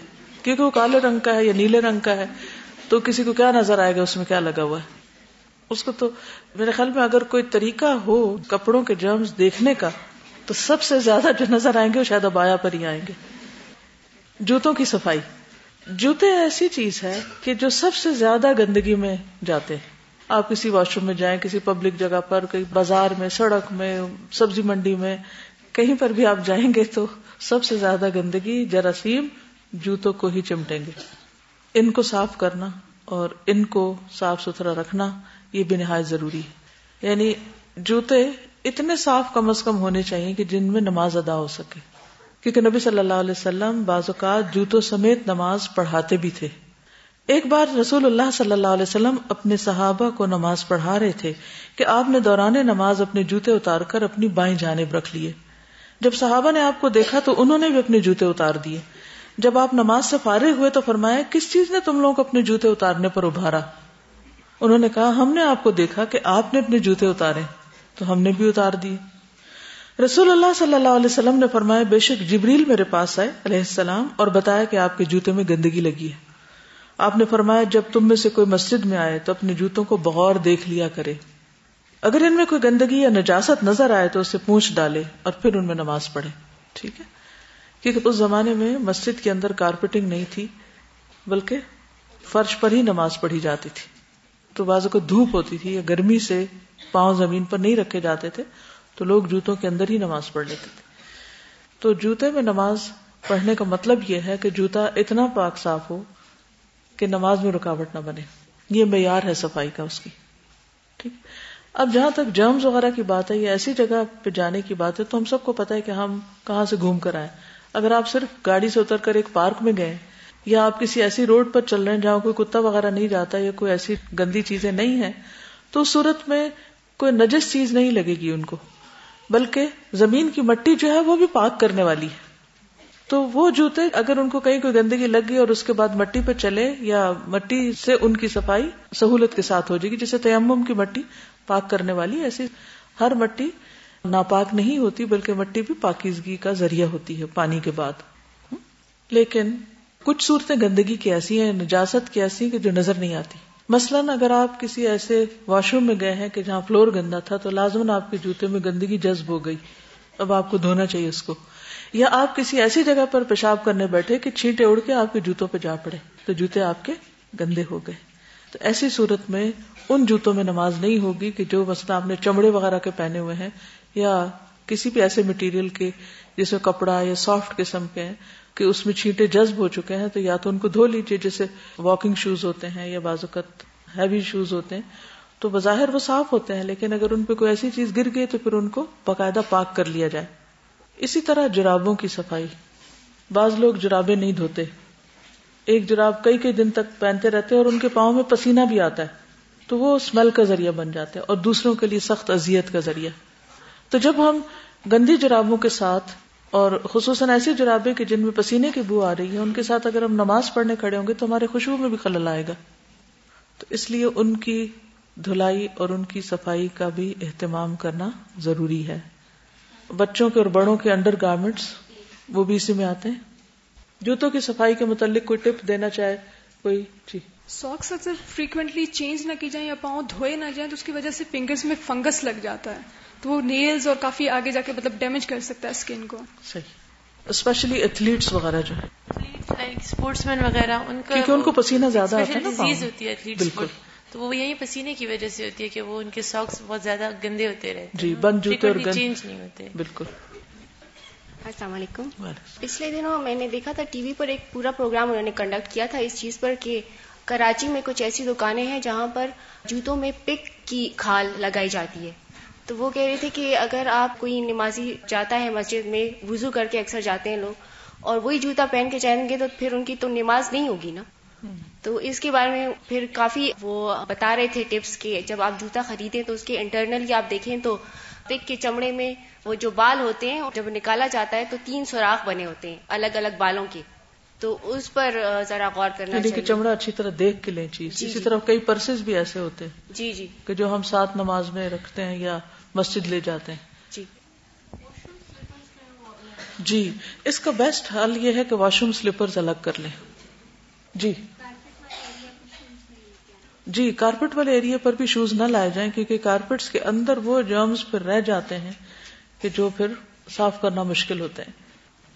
کیونکہ وہ کالے رنگ کا ہے یا نیلے رنگ کا ہے، تو کسی کو کیا نظر آئے گا، اس میں کیا لگا ہوا ہے؟ اس کو تو میرے خیال میں اگر کوئی طریقہ ہو کپڑوں کے جرمز دیکھنے کا تو سب سے زیادہ جو نظر آئیں گے وہ شاید ابایا پر ہی آئیں گے۔ جوتوں کی صفائی۔ جوتے ایسی چیز ہے کہ جو سب سے زیادہ گندگی میں جاتے ہیں۔ آپ کسی واش روم میں جائیں، کسی پبلک جگہ پر، کہیں بازار میں، سڑک میں، سبزی منڈی میں، کہیں پر بھی آپ جائیں گے تو سب سے زیادہ گندگی، جراثیم جوتوں کو ہی چمٹیں گے۔ ان کو صاف کرنا اور ان کو صاف ستھرا رکھنا یہ بھی نہایت ضروری ہے۔ یعنی جوتے اتنے صاف کم از کم ہونے چاہیے کہ جن میں نماز ادا ہو سکے۔ کیونکہ نبی صلی اللہ علیہ وسلم بعض اوقات جوتوں سمیت نماز پڑھاتے بھی تھے۔ ایک بار رسول اللہ صلی اللہ علیہ وسلم اپنے صحابہ کو نماز پڑھا رہے تھے کہ آپ نے دوران نماز اپنے جوتے اتار کر اپنی بائیں جانب رکھ لیے۔ جب صحابہ نے آپ کو دیکھا تو انہوں نے بھی اپنے جوتے اتار دیے۔ جب آپ نماز سے فارغ ہوئے تو فرمایا، کس چیز نے تم لوگوں کو اپنے جوتے اتارنے پر ابھارا؟ انہوں نے کہا، ہم نے آپ کو دیکھا کہ آپ نے اپنے جوتے اتارے۔ تو ہم نے بھی اتار دیے۔ رسول اللہ صلی اللہ علیہ وسلم نے فرمایا، بے شک جبریل میرے پاس آئے علیہ السلام اور بتایا کہ آپ کے جوتے میں گندگی لگی ہے۔ آپ نے فرمایا، جب تم میں سے کوئی مسجد میں آئے تو اپنے جوتوں کو بغور دیکھ لیا کرے۔ اگر ان میں کوئی گندگی یا نجاست نظر آئے تو اسے پونچھ ڈالے اور پھر ان میں نماز پڑھے۔ ٹھیک ہے؟ کیونکہ اس زمانے میں مسجد کے اندر کارپیٹنگ نہیں تھی، بلکہ فرش پر ہی نماز پڑھی جاتی تھی۔ تو بازو کو دھوپ ہوتی تھی یا گرمی سے پاؤں زمین پر نہیں رکھے جاتے تھے، تو لوگ جوتوں کے اندر ہی نماز پڑھ لیتے تھے۔ تو جوتے میں نماز پڑھنے کا مطلب یہ ہے کہ جوتا اتنا پاک صاف ہو کہ نماز میں رکاوٹ نہ بنے۔ یہ معیار ہے صفائی کا اس کی۔ ٹھیک۔ اب جہاں تک جرمز وغیرہ کی بات ہے، یا ایسی جگہ پہ جانے کی بات ہے، تو ہم سب کو پتا ہے کہ ہم کہاں سے گھوم کر آئے۔ اگر آپ صرف گاڑی سے اتر کر ایک پارک میں گئے، یا آپ کسی ایسی روڈ پر چل رہے ہیں جہاں کوئی کتا وغیرہ نہیں جاتا یا کوئی ایسی گندی چیزیں نہیں ہیں، تو اس صورت میں کوئی نجس چیز نہیں لگے گی ان کو، بلکہ زمین کی مٹی جو ہے وہ بھی پاک کرنے والی ہے۔ تو وہ جوتے اگر ان کو کہیں کوئی گندگی لگ گئی اور اس کے بعد مٹی پہ چلے یا مٹی سے ان کی صفائی سہولت کے ساتھ ہو جائے گی، جیسے تیمم کی مٹی پاک کرنے والی، ایسی ہر مٹی ناپاک نہیں ہوتی، بلکہ مٹی بھی پاکیزگی کا ذریعہ ہوتی ہے پانی کے بعد۔ لیکن کچھ صورتیں گندگی کی ایسی ہیں، نجاست کی ایسی کہ جو نظر نہیں آتی۔ مثلاً اگر آپ کسی ایسے واش روم میں گئے ہیں کہ جہاں فلور گندا تھا، تو لازمن آپ کے جوتے میں گندگی جذب ہو گئی۔ اب آپ کو دھونا چاہیے اس کو۔ یا آپ کسی ایسی جگہ پر پیشاب کرنے بیٹھے کہ چھینٹے اڑ کے آپ کے جوتوں پہ جا پڑے، تو جوتے آپ کے گندے ہو گئے۔ تو ایسی صورت میں ان جوتوں میں نماز نہیں ہوگی کہ جو مثلا آپ نے چمڑے وغیرہ کے پہنے ہوئے ہیں، یا کسی بھی ایسے مٹیریل کے جس میں کپڑا یا سافٹ قسم کے ہیں کہ اس میں چھینٹے جذب ہو چکے ہیں تو یا تو ان کو دھو لیجیے جیسے واکنگ شوز ہوتے ہیں یا بازوقت ہیوی شوز ہوتے ہیں، تو بظاہر وہ صاف ہوتے ہیں، لیکن اگر ان پہ کوئی ایسی چیز گر گئی تو پھر ان کو باقاعدہ پاک کر لیا جائے۔ اسی طرح جرابوں کی صفائی۔ بعض لوگ جرابیں نہیں دھوتے۔ ایک جراب کئی کئی دن تک پہنتے رہتے اور ان کے پاؤں میں پسینہ بھی آتا ہے۔ تو وہ اسمیل کا ذریعہ بن جاتے اور دوسروں کے لیے سخت اذیت کا ذریعہ۔ تو جب ہم گندی جرابوں کے ساتھ اور خصوصاً ایسی جرابے کہ جن میں پسینے کی بو آ رہی ہے، ان کے ساتھ اگر ہم نماز پڑھنے کھڑے ہوں گے تو ہمارے خوشبو میں بھی خلل آئے گا۔ تو اس لیے ان کی دھلائی اور ان کی صفائی کا بھی اہتمام کرنا ضروری ہے۔ بچوں کے اور بڑوں کے انڈر گارمنٹس وہ بھی اسی میں آتے ہیں۔ جوتوں کی صفائی کے متعلق کوئی ٹپ دینا چاہے، کوئی جی۔ ساکس اکثر فریکوینٹلی چینج نہ کی جائیں یا پاؤں دھوئے نہ جائیں تو اس کی وجہ سے فنگرز میں فنگس لگ جاتا ہے۔ تو وہ نیلز اور کافی آگے جا کے مطلب ڈیمیج کر سکتا ہے اسکن کو۔ صحیح۔ اسپیشلی ایتھلیٹس وغیرہ جو ہے اسپورٹس مین وغیرہ ان کا کیونکہ ان کو پسینہ زیادہ آتا ہے نا ڈیزیز ہوتی ہے ایتھلیٹس بالکل۔ تو وہ یہی پسینے کی وجہ سے ہوتی ہے کہ وہ ان کے ساکس بہت زیادہ گندے ہوتے رہتے جی بند جوتے اور چینج نہیں ہوتے۔ بالکل۔ السلام علیکم۔ پچھلے دنوں میں نے دیکھا تھا ٹی وی پر ایک پورا پروگرام انہوں نے کنڈکٹ کیا تھا اس چیز پر کہ کراچی میں کچھ ایسی دکانیں ہیں جہاں پر جوتوں میں پک کی کھال لگائی جاتی ہے۔ تو وہ کہہ رہے تھے کہ اگر آپ کوئی نمازی جاتا ہے مسجد میں وضو کر کے اکثر جاتے ہیں لوگ اور وہی جوتا پہن کے جائیں گے تو پھر ان کی تو نماز نہیں ہوگی نا۔ تو اس کے بارے میں پھر کافی وہ بتا رہے تھے ٹپس کہ جب آپ جوتا خریدیں تو اس کے انٹرنل آپ دیکھیں تو پک کے چمڑے میں وہ جو بال ہوتے ہیں جب نکالا جاتا ہے تو تین سوراخ بنے ہوتے ہیں الگ الگ بالوں کے۔ تو اس پر ذرا غور کرنا یعنی کہ چمڑا اچھی طرح دیکھ کے لیں چیز۔ جی اسی جی۔ طرح کئی پرسز بھی ایسے ہوتے ہیں جی جی۔ کہ جو ہم ساتھ نماز میں رکھتے ہیں یا مسجد لے جاتے ہیں۔ جی۔ جی اس کا بیسٹ حل یہ ہے کہ واش روم سلیپر الگ کر لیں۔ جی۔ جی کارپیٹ والے ایریا پر بھی شوز نہ لائے جائیں کیونکہ کارپیٹس کے اندر وہ جرمز پھر رہ جاتے ہیں کہ جو پھر صاف کرنا مشکل ہوتے ہیں۔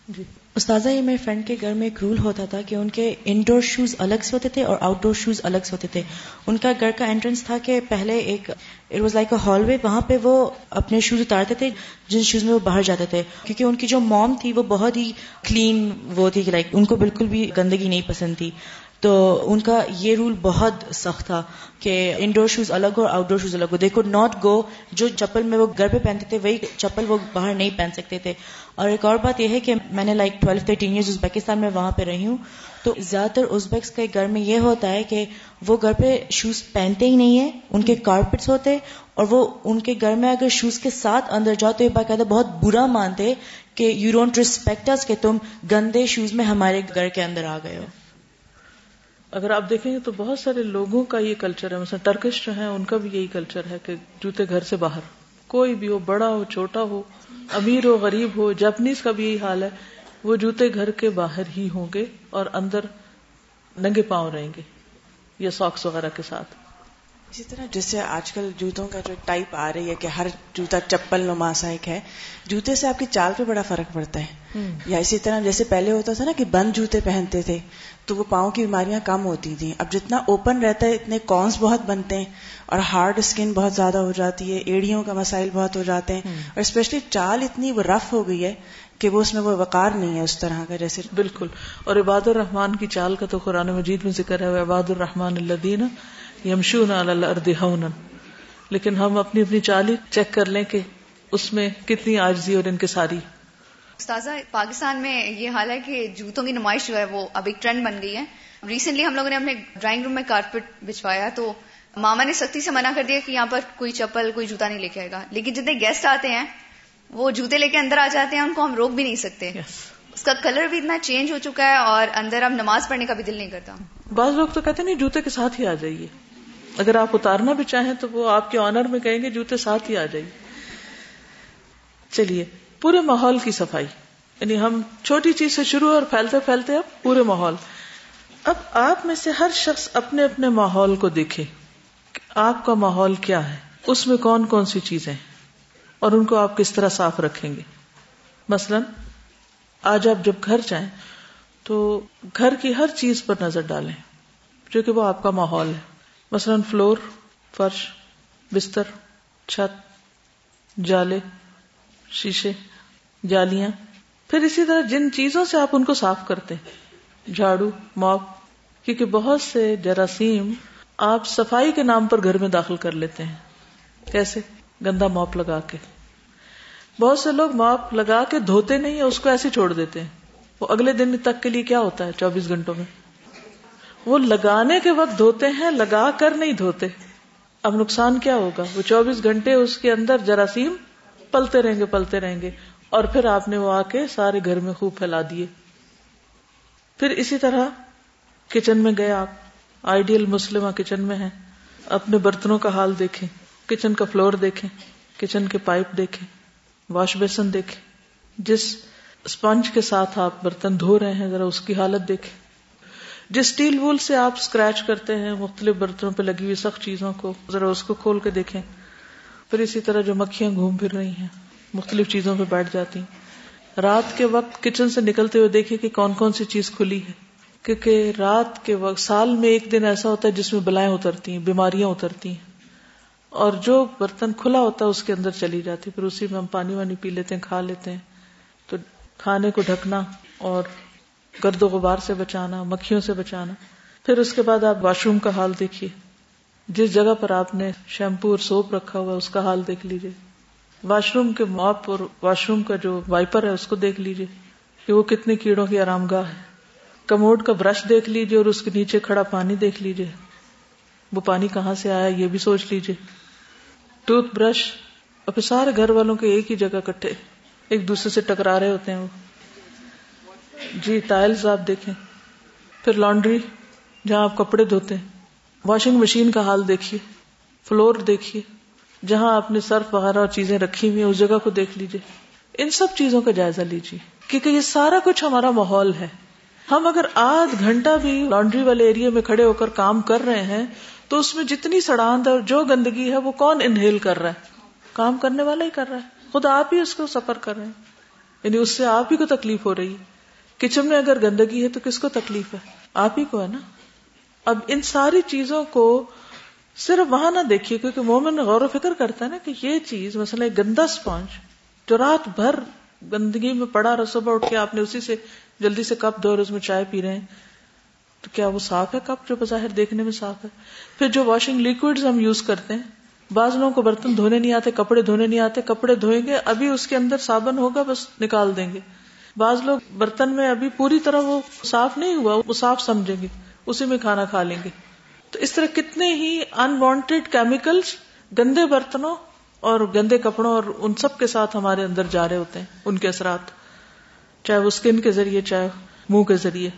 جی۔ استاذہ، یہ میرے فرینڈ کے گھر میں ایک رول ہوتا تھا کہ ان کے انڈور شوز الگ سے ہوتے تھے اور آؤٹ ڈور شوز الگ سے ہوتے تھے۔ ان کا گھر کا انٹرنس تھا کہ پہلے ایک it was like a hallway وہاں پہ وہ اپنے شوز اتارتے تھے، جن شوز میں وہ باہر جاتے تھے۔ کیونکہ ان کی جو موم تھی وہ بہت ہی کلین وہ تھی لائک ان کو بالکل بھی گندگی نہیں پسند تھی۔ تو ان کا یہ رول بہت سخت تھا کہ انڈور شوز الگ ہو اور آؤٹ ڈور شوز الگ ہو۔ دے کوڈ ناٹ گو جو چپل میں وہ گھر پہ پہنتے تھے، وہی چپل وہ باہر نہیں پہن سکتے تھے۔ اور ایک اور بات یہ ہے کہ میں نے like twelve thirteen years Uzbekistan میں وہاں پہ رہی ہوں۔ تو زیادہ تر ازبیکس کے گھر میں یہ ہوتا ہے کہ وہ گھر پہ شوز پہنتے ہی نہیں ہیں، ان کے کارپیٹس ہوتے اور وہ ان کے گھر میں اگر شوز کے ساتھ اندر جاؤ تو یہ باقاعدہ بہت برا مانتے کہ یو ڈونٹ ریسپیکٹ کہ تم گندے شوز میں ہمارے گھر کے اندر آ گئے ہو۔ اگر آپ دیکھیں گے تو بہت سارے لوگوں کا یہ کلچر ہے۔ مثلا ٹرکش جو ہے ان کا بھی یہی کلچر ہے کہ جوتے گھر سے باہر۔ کوئی بھی ہو بڑا ہو چھوٹا ہو امیر ہو غریب ہو جاپنیز کا بھی یہی حال ہے۔ وہ جوتے گھر کے باہر ہی ہوں گے اور اندر ننگے پاؤں رہیں گے یا ساکس وغیرہ کے ساتھ۔ اسی طرح جس سے آج کل جوتوں کا جو ٹائپ آ رہی ہے کہ ہر جوتا چپل نماسا ایک ہے جوتے سے آپ کی چال پہ بڑا فرق پڑتا ہے۔ یا اسی طرح جیسے پہلے ہوتا تھا نا کہ بند جوتے پہنتے تھے۔ تو وہ پاؤں کی بیماریاں کم ہوتی تھیں۔ اب جتنا اوپن رہتا ہے اتنے کونس بہت بنتے ہیں اور ہارڈ اسکن بہت زیادہ ہو جاتی ہے ایڑیوں کا مسائل بہت ہو جاتے ہیں۔ اور اسپیشلی چال اتنی وہ رف ہو گئی ہے کہ وہ اس میں وہ وقار نہیں ہے اس طرح کا جیسے بالکل۔ اور عباد الرحمان کی چال کا تو قرآن مجید میں ذکر ہے عباد الرحمان الدین یمشون الارض ہونا لیکن ہم اپنی اپنی چال ہی چیک کر لیں کہ اس میں کتنی آجزی اور ان کے ساری استاذہ پاکستان میں یہ حال ہے کہ جوتوں کی نمائش جو ہے وہ اب ایک ٹرینڈ بن گئی ہے۔ ریسنٹلی ہم لوگوں نے اپنے ڈرائنگ روم میں کارپیٹ بچھوایا تو ماما نے سختی سے منع کر دیا کہ یہاں پر کوئی چپل کوئی جوتا نہیں لے کے آئے گا۔ لیکن جتنے گیسٹ آتے ہیں وہ جوتے لے کے اندر آ جاتے ہیں ان کو ہم روک بھی نہیں سکتے۔ اس کا کلر بھی اتنا چینج ہو چکا ہے اور اندر اب نماز پڑھنے کا بھی دل نہیں کرتا۔ بعض لوگ تو کہتے نہیں جوتے کے ساتھ ہی آ جائیے۔ اگر آپ اتارنا بھی چاہیں تو وہ آپ کے آنر میں کہیں گے جوتے ساتھ ہی آ جائیے۔ چلیے۔ پورے ماحول کی صفائی۔ یعنی ہم چھوٹی چیز سے شروع اور پھیلتے پھیلتے اب پورے ماحول۔ اب آپ میں سے ہر شخص اپنے اپنے ماحول کو دیکھے کہ آپ کا ماحول کیا ہے۔ اس میں کون کون سی چیزیں اور ان کو آپ کس طرح صاف رکھیں گے؟ مثلا، آج آپ جب گھر جائیں تو گھر کی ہر چیز پر نظر ڈالیں، جو کہ وہ آپ کا ماحول ہے۔ مثلا، فلور، فرش، بستر، چھت، جالے۔ شیشے، جالیاں۔ پھر اسی طرح جن چیزوں سے آپ ان کو صاف کرتے ہیں، جھاڑو، موپ، کیونکہ بہت سے جراثیم آپ صفائی کے نام پر گھر میں داخل کر لیتے ہیں۔ کیسے؟ گندا موپ لگا کے۔ بہت سے لوگ موپ لگا کے دھوتے نہیں، اس کو ایسے چھوڑ دیتے ہیں۔ وہ اگلے دن تک کے لیے کیا ہوتا ہے چوبیس گھنٹوں میں؟ وہ لگانے کے وقت دھوتے ہیں، لگا کر نہیں دھوتے۔ اب نقصان کیا ہوگا؟ وہ چوبیس گھنٹے اس کے اندر جراثیم پلتے رہیں گے، پلتے رہیں گے۔ اور پھر آپ نے وہ آ کے سارے گھر میں خوب پھیلا دیے۔ پھر اسی طرح کچن میں گئے آپ۔ آئیڈیل مسلمہ کچن میں ہیں۔ اپنے برتنوں کا حال دیکھیں۔ کچن کا فلور دیکھیں۔ کچن کے پائپ دیکھیں۔ واش بیسن دیکھیں۔ جس اسپنج کے ساتھ آپ برتن دھو رہے ہیں، ذرا اس کی حالت دیکھیں۔ جس اسٹیل وول سے آپ اسکریچ کرتے ہیں، مختلف برتنوں پہ لگی ہوئی سخت چیزوں کو، ذرا اس کو کھول کے دیکھیں۔ پھر اسی طرح جو مکھیاں گھوم پھر رہی ہیں، مختلف چیزوں پہ بیٹھ جاتی ہیں۔ رات کے وقت کچن سے نکلتے ہوئے دیکھیں کہ کون کون سی چیز کھلی ہے۔ کیونکہ رات کے وقت، سال میں ایک دن ایسا ہوتا ہے جس میں بلائیں اترتی ہیں، بیماریاں اترتی ہیں۔ اور جو برتن کھلا ہوتا ہے اس کے اندر چلی جاتی پھر اسی میں ہم پانی وانی پی لیتے ہیں، کھا لیتے ہیں۔ تو کھانے کو ڈھکنا اور گرد و غبار سے بچانا، مکھیوں سے بچانا۔ پھر اس کے بعد آپ واش روم کا حال دیکھیے۔ جس جگہ پر آپ نے شیمپو اور سوپ رکھا ہوا اس کا حال دیکھ لیجیے واش روم کے ماپ اور واش روم کا جو وائپر ہے، اس کو دیکھ لیجیے کہ وہ کتنے کیڑوں کی آرام گاہ ہے۔ کموڈ کا برش دیکھ لیجیے اور اس کے نیچے کھڑا پانی دیکھ لیجیے وہ پانی کہاں سے آیا یہ بھی سوچ لیجیے ٹوتھ برش اور پھر سارے گھر والوں کے ایک ہی جگہ کٹھے، ایک دوسرے سے ٹکرا رہے ہوتے ہیں وہ۔ جی ٹائلز آپ دیکھیں۔ پھر لانڈری، جہاں آپ کپڑے دھوتے ہیں۔ واشنگ مشین کا حال دیکھیے، فلور دیکھیے، جہاں آپ نے سرف وغیرہ اور چیزیں رکھی ہوئی ہیں، اس جگہ کو دیکھ لیجیے ان سب چیزوں کا جائزہ لیجیے کیونکہ یہ سارا کچھ ہمارا ماحول ہے۔ ہم اگر آدھ گھنٹہ بھی لانڈری والے ایریا میں کھڑے ہو کر کام کر رہے ہیں، تو اس میں جتنی سڑاند اور جو گندگی ہے، وہ کون انہیل کر رہا ہے؟ کام کرنے والا ہی کر رہا ہے۔ خود آپ ہی اس کو سفر کر رہے ہیں۔ یعنی اس سے آپ ہی کو تکلیف ہو رہی ہے۔ کچن میں اگر گندگی ہے، تو کس کو تکلیف ہے؟ آپ ہی کو ہے نا؟ اب ان ساری چیزوں کو صرف وہاں نہ دیکھیے، کیونکہ مومن غور و فکر کرتا ہے نا کہ یہ چیز مثلا ایک گندا اسپونج جو رات بھر گندگی میں پڑا رہا، صبح اٹھ کے آپ نے اسی سے جلدی سے کپ دھو اس میں چائے پی رہے ہیں۔ تو کیا وہ صاف ہے کپ جو بظاہر دیکھنے میں صاف ہے؟ پھر جو واشنگ لکوڈ ہم یوز کرتے ہیں، بعض لوگوں کو برتن دھونے نہیں آتے، کپڑے دھونے نہیں آتے، کپڑے دھوئیں گے، ابھی اس کے اندر صابن ہوگا، بس نکال دیں گے۔ بعض لوگ برتن میں ابھی پوری طرح وہ صاف نہیں ہوا، وہ صاف سمجھیں گے۔ اسی میں کھانا کھا لیں گے۔ تو اس طرح کتنے ہی انوانٹیڈ کیمیکلز گندے برتنوں اور گندے کپڑوں اور ان سب کے ساتھ ہمارے اندر جا رہے ہوتے ہیں، ان کے اثرات۔ چاہے وہ اسکن کے ذریعے، چاہے منہ کے ذریعے۔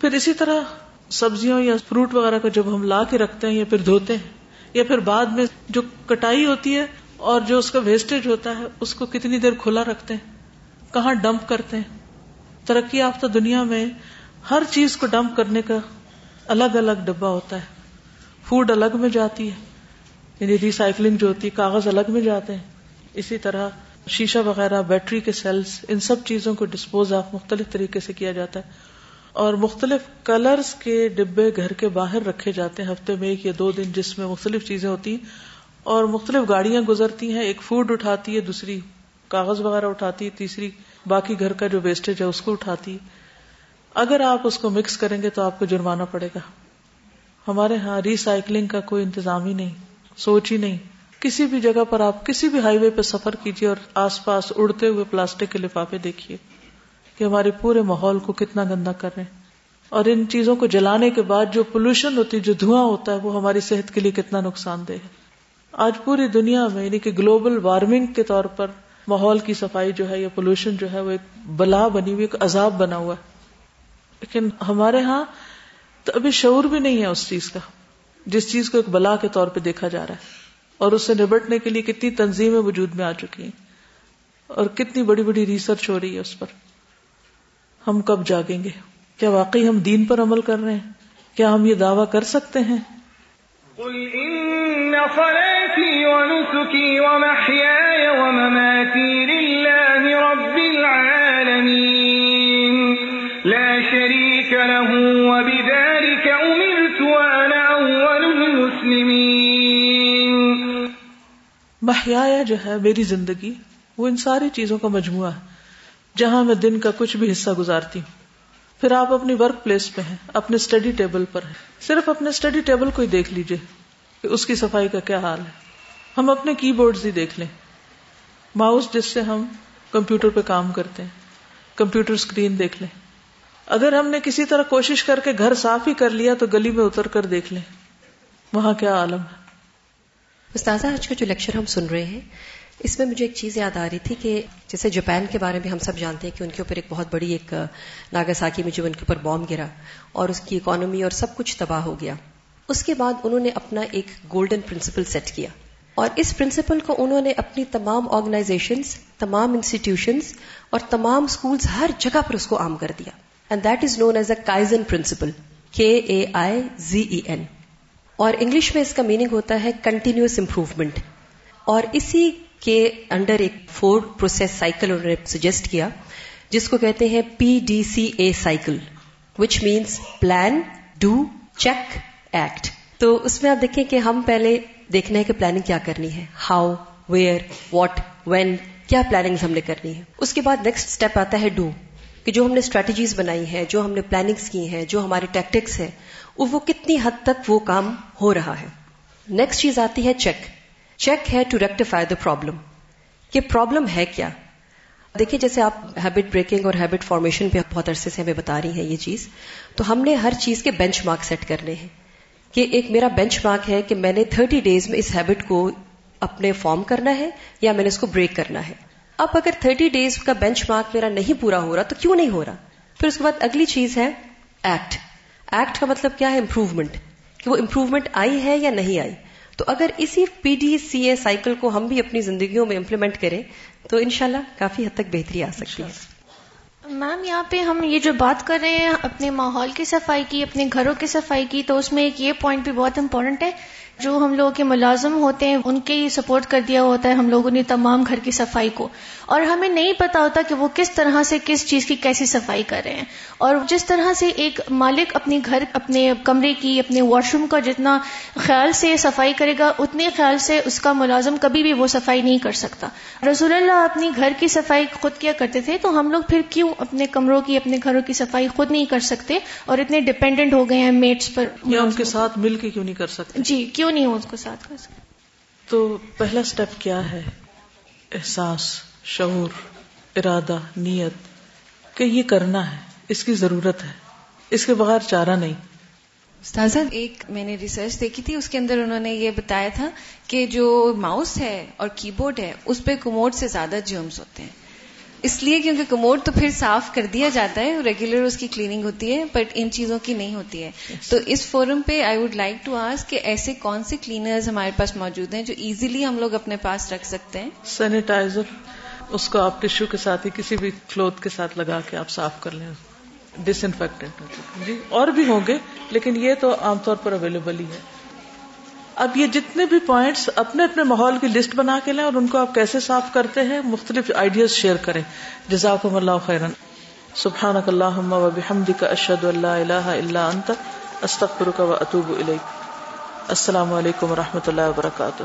پھر اسی طرح سبزیوں یا فروٹ وغیرہ کو جب ہم لا کے رکھتے ہیں یا پھر دھوتے ہیں، یا پھر بعد میں جو کٹائی ہوتی ہے اور جو اس کا ویسٹیج ہوتا ہے، اس کو کتنی دیر کھلا رکھتے ہیں، کہاں ڈمپ کرتے ہیں۔ ترقی یافتہ دنیا میں ہر چیز کو ڈمپ کرنے کا الگ الگ ڈبا ہوتا ہے۔ فوڈ الگ میں جاتی ہے۔ یعنی ریسائکلنگ جو ہوتی ہے، کاغذ الگ میں جاتے ہیں۔ اسی طرح شیشہ وغیرہ، بیٹری کے سیلز، ان سب چیزوں کو ڈسپوز آف مختلف طریقے سے کیا جاتا ہے۔ اور مختلف کلرز کے ڈبے گھر کے باہر رکھے جاتے ہیں۔ ہفتے میں ایک یا دو دن جس میں مختلف چیزیں ہوتی ہیں۔ اور مختلف گاڑیاں گزرتی ہیں۔ ایک فوڈ اٹھاتی ہے، دوسری کاغذ وغیرہ اٹھاتی ہے، تیسری باقی گھر کا جو ویسٹیج ہے، اس کو اٹھاتی اگر آپ اس کو مکس کریں گے تو آپ کو جرمانہ پڑے گا۔ ہمارے ہاں ریسائکلنگ کا کوئی انتظام ہی نہیں، سوچ ہی نہیں۔ کسی بھی جگہ پر آپ کسی بھی ہائی وے پہ سفر کیجیے اور آس پاس اڑتے ہوئے پلاسٹک کے لفافے دیکھیے کہ ہمارے پورے ماحول کو کتنا گندا کر رہے ہیں۔ اور ان چیزوں کو جلانے کے بعد جو پولوشن ہوتی ہے جو دھواں ہوتا ہے، وہ ہماری صحت کے لیے کتنا نقصان دہ ہے۔ آج پوری دنیا میں یعنی کہ گلوبل وارمنگ کے طور پر ماحول کی صفائی جو ہے یا پولوشن جو ہے، وہ ایک بلا بنی ہوئی، ایک عذاب بنا ہوا ہے۔ لیکن ہمارے ہاں تو ابھی شعور بھی نہیں ہے اس چیز کا۔ جس چیز کو ایک بلا کے طور پہ دیکھا جا رہا ہے۔ اور اس سے نبٹنے کے لیے کتنی تنظیمیں وجود میں آ چکی ہیں۔ اور کتنی بڑی بڑی ریسرچ ہو رہی ہے اس پر۔ ہم کب جاگیں گے؟ کیا واقعی ہم دین پر عمل کر رہے ہیں؟ کیا ہم یہ دعویٰ کر سکتے ہیں؟ صلاتي ونسكي ومحياي ومماتي محیایا جو ہے میری زندگی، وہ ان ساری چیزوں کا مجموعہ ہے، جہاں میں دن کا کچھ بھی حصہ گزارتی ہوں۔ پھر آپ اپنی ورک پلیس پہ ہیں، اپنے اسٹڈی ٹیبل پر ہیں۔ صرف اپنے اسٹڈی ٹیبل کو ہی دیکھ لیجیے کہ اس کی صفائی کا کیا حال ہے۔ ہم اپنے کی بورڈ ہی دیکھ لیں۔ ماؤس جس سے ہم کمپیوٹر پہ کام کرتے ہیں، کمپیوٹر اسکرین دیکھ لیں۔ اگر ہم نے کسی طرح کوشش کر کے گھر صاف ہی کر لیا تو گلی میں اتر کر دیکھ لیں۔ وہاں کیا عالم ہے۔ استاذہ، آج کا جو لیکچر ہم سن رہے ہیں، اس میں مجھے ایک چیز یاد آ رہی تھی کہ جیسے جاپان کے بارے میں ہم سب جانتے ہیں کہ ان کے اوپر ایک بہت بڑی ایک ناگاساکی میں جو ان کے اوپر بام گرا اور اس کی اکانومی اور سب کچھ تباہ ہو گیا۔ اس کے بعد انہوں نے اپنا ایک گولڈن پرنسپل سیٹ کیا۔ اور اس پرنسپل کو انہوں نے اپنی تمام آرگنائزیشنز تمام انسٹیٹیوشنز اور تمام اسکولز ہر جگہ پر اس کو عام کر دیا۔ And that is known as a kaizen principle کے A I Zee E N اور انگلش میں اس کا میننگ ہوتا ہے کنٹینیوس امپروومنٹ اور اسی کے انڈر ایک فور پروسیس سائیکل انہوں نے سجیسٹ کیا، جس کو کہتے ہیں P D C A cycle which means plan do check act تو اس میں آپ دیکھیں کہ ہم پہلے دیکھنا ہے کہ پلاننگ کیا کرنی ہے ہاؤ ویئر واٹ وین کیا پلاننگ ہم نے کرنی ہے۔ اس کے بعد نیکسٹ اسٹیپ آتا ہے ڈو کہ جو ہم نے اسٹریٹجیز بنائی ہیں، جو ہم نے پلاننگس کی ہیں، جو ہماری ٹیکٹکس ہیں وہ کتنی حد تک وہ کام ہو رہا ہے۔ نیکسٹ چیز آتی ہے چیک چیک ہے ٹو ریکٹیفائی دا پرابلم کہ پرابلم ہے کیا؟ دیکھیں جیسے آپ ہیبٹ بریکنگ اور ہیبٹ فارمیشن پہ بہت عرصے سے ہمیں بتا رہی ہیں یہ چیز، تو ہم نے ہر چیز کے بینچ مارک سیٹ کرنے ہیں۔ کہ ایک میرا بینچ مارک ہے کہ میں نے تھرٹی ڈیز میں اس ہیبٹ کو اپنے فارم کرنا ہے یا میں نے اس کو بریک کرنا ہے۔ اب اگر تھرٹی ڈیز کا بینچ مارک میرا نہیں پورا ہو رہا تو کیوں نہیں ہو رہا؟ پھر اس کے بعد اگلی چیز ہے ایکٹ ایکٹ کا مطلب کیا ہے امپروومنٹ کہ وہ امپروومنٹ آئی ہے یا نہیں آئی؟ تو اگر اسی پی ڈی سی اے سائیکل کو ہم بھی اپنی زندگیوں میں امپلیمنٹ کریں، تو انشاءاللہ کافی حد تک بہتری آ سکتی ہے۔ میم، یہاں پہ ہم یہ جو بات کر رہے ہیں، اپنے ماحول کی صفائی کی، اپنے گھروں کی صفائی کی، تو اس میں ایک یہ پوائنٹ بھی بہت امپورٹنٹ ہے جو ہم لوگوں کے ملازم ہوتے ہیں ان کے ہی سپورٹ کر دیا ہوتا ہے ہم لوگوں نے تمام گھر کی صفائی کو۔ اور ہمیں نہیں پتا ہوتا کہ وہ کس طرح سے کس چیز کی کیسی صفائی کر رہے ہیں۔ اور جس طرح سے ایک مالک اپنے گھر اپنے کمرے کی اپنے واش روم کا جتنا خیال سے صفائی کرے گا اتنے خیال سے اس کا ملازم کبھی بھی وہ صفائی نہیں کر سکتا۔ رسول اللہ اپنی گھر کی صفائی خود کیا کرتے تھے تو ہم لوگ پھر کیوں اپنے کمروں کی اپنے گھروں کی صفائی خود نہیں کر سکتے اور اتنے ڈپینڈنٹ ہو گئے ہیں میٹس پر؟ یا ان کے ساتھ مل کے کیوں نہیں کر سکتے؟ جی کیوں نہیں ہو اس کو ساتھ کر سکتے تو پہلا اسٹیپ کیا ہے؟ احساس شعور ارادہ نیت کہ یہ کرنا ہے اس کی ضرورت ہے اس کے بغیر چارہ نہیں۔ استاذہ ایک میں نے ریسرچ دیکھی تھی اس کے اندر انہوں نے یہ بتایا تھا کہ جو ماؤس ہے اور کی بورڈ ہے اس پہ کموڈ سے زیادہ جرمس ہوتے ہیں۔ اس لیے کیونکہ کموڈ تو پھر صاف کر دیا جاتا ہے ریگولر اس کی کلیننگ ہوتی ہے بٹ ان چیزوں کی نہیں ہوتی ہے۔ تو اس فورم پہ I would like to ask کہ ایسے کون سے کلینرز ہمارے پاس موجود ہیں جو ایزیلی ہم لوگ اپنے پاس رکھ سکتے ہیں؟ سینیٹائزر اس کو آپ ٹشو کے ساتھ ہی کسی بھی کلوتھ کے ساتھ لگا کے آپ صاف کر لیں۔ ڈس انفیکٹنٹ جی اور بھی ہوں گے لیکن یہ تو عام طور پر اویلیبل ہی ہے۔ اب یہ جتنے بھی پوائنٹس اپنے اپنے ماحول کی لسٹ بنا کے لیں اور ان کو آپ کیسے صاف کرتے ہیں، مختلف آئیڈیاز شیئر کریں۔ جزاکم اللہ خیرن۔ سبحان اللہم و بحمدک کا اللہ اللہ اللہ انت، استغفرک و اتوب اطوب السلام علیکم و رحمۃ اللہ وبرکاتہ۔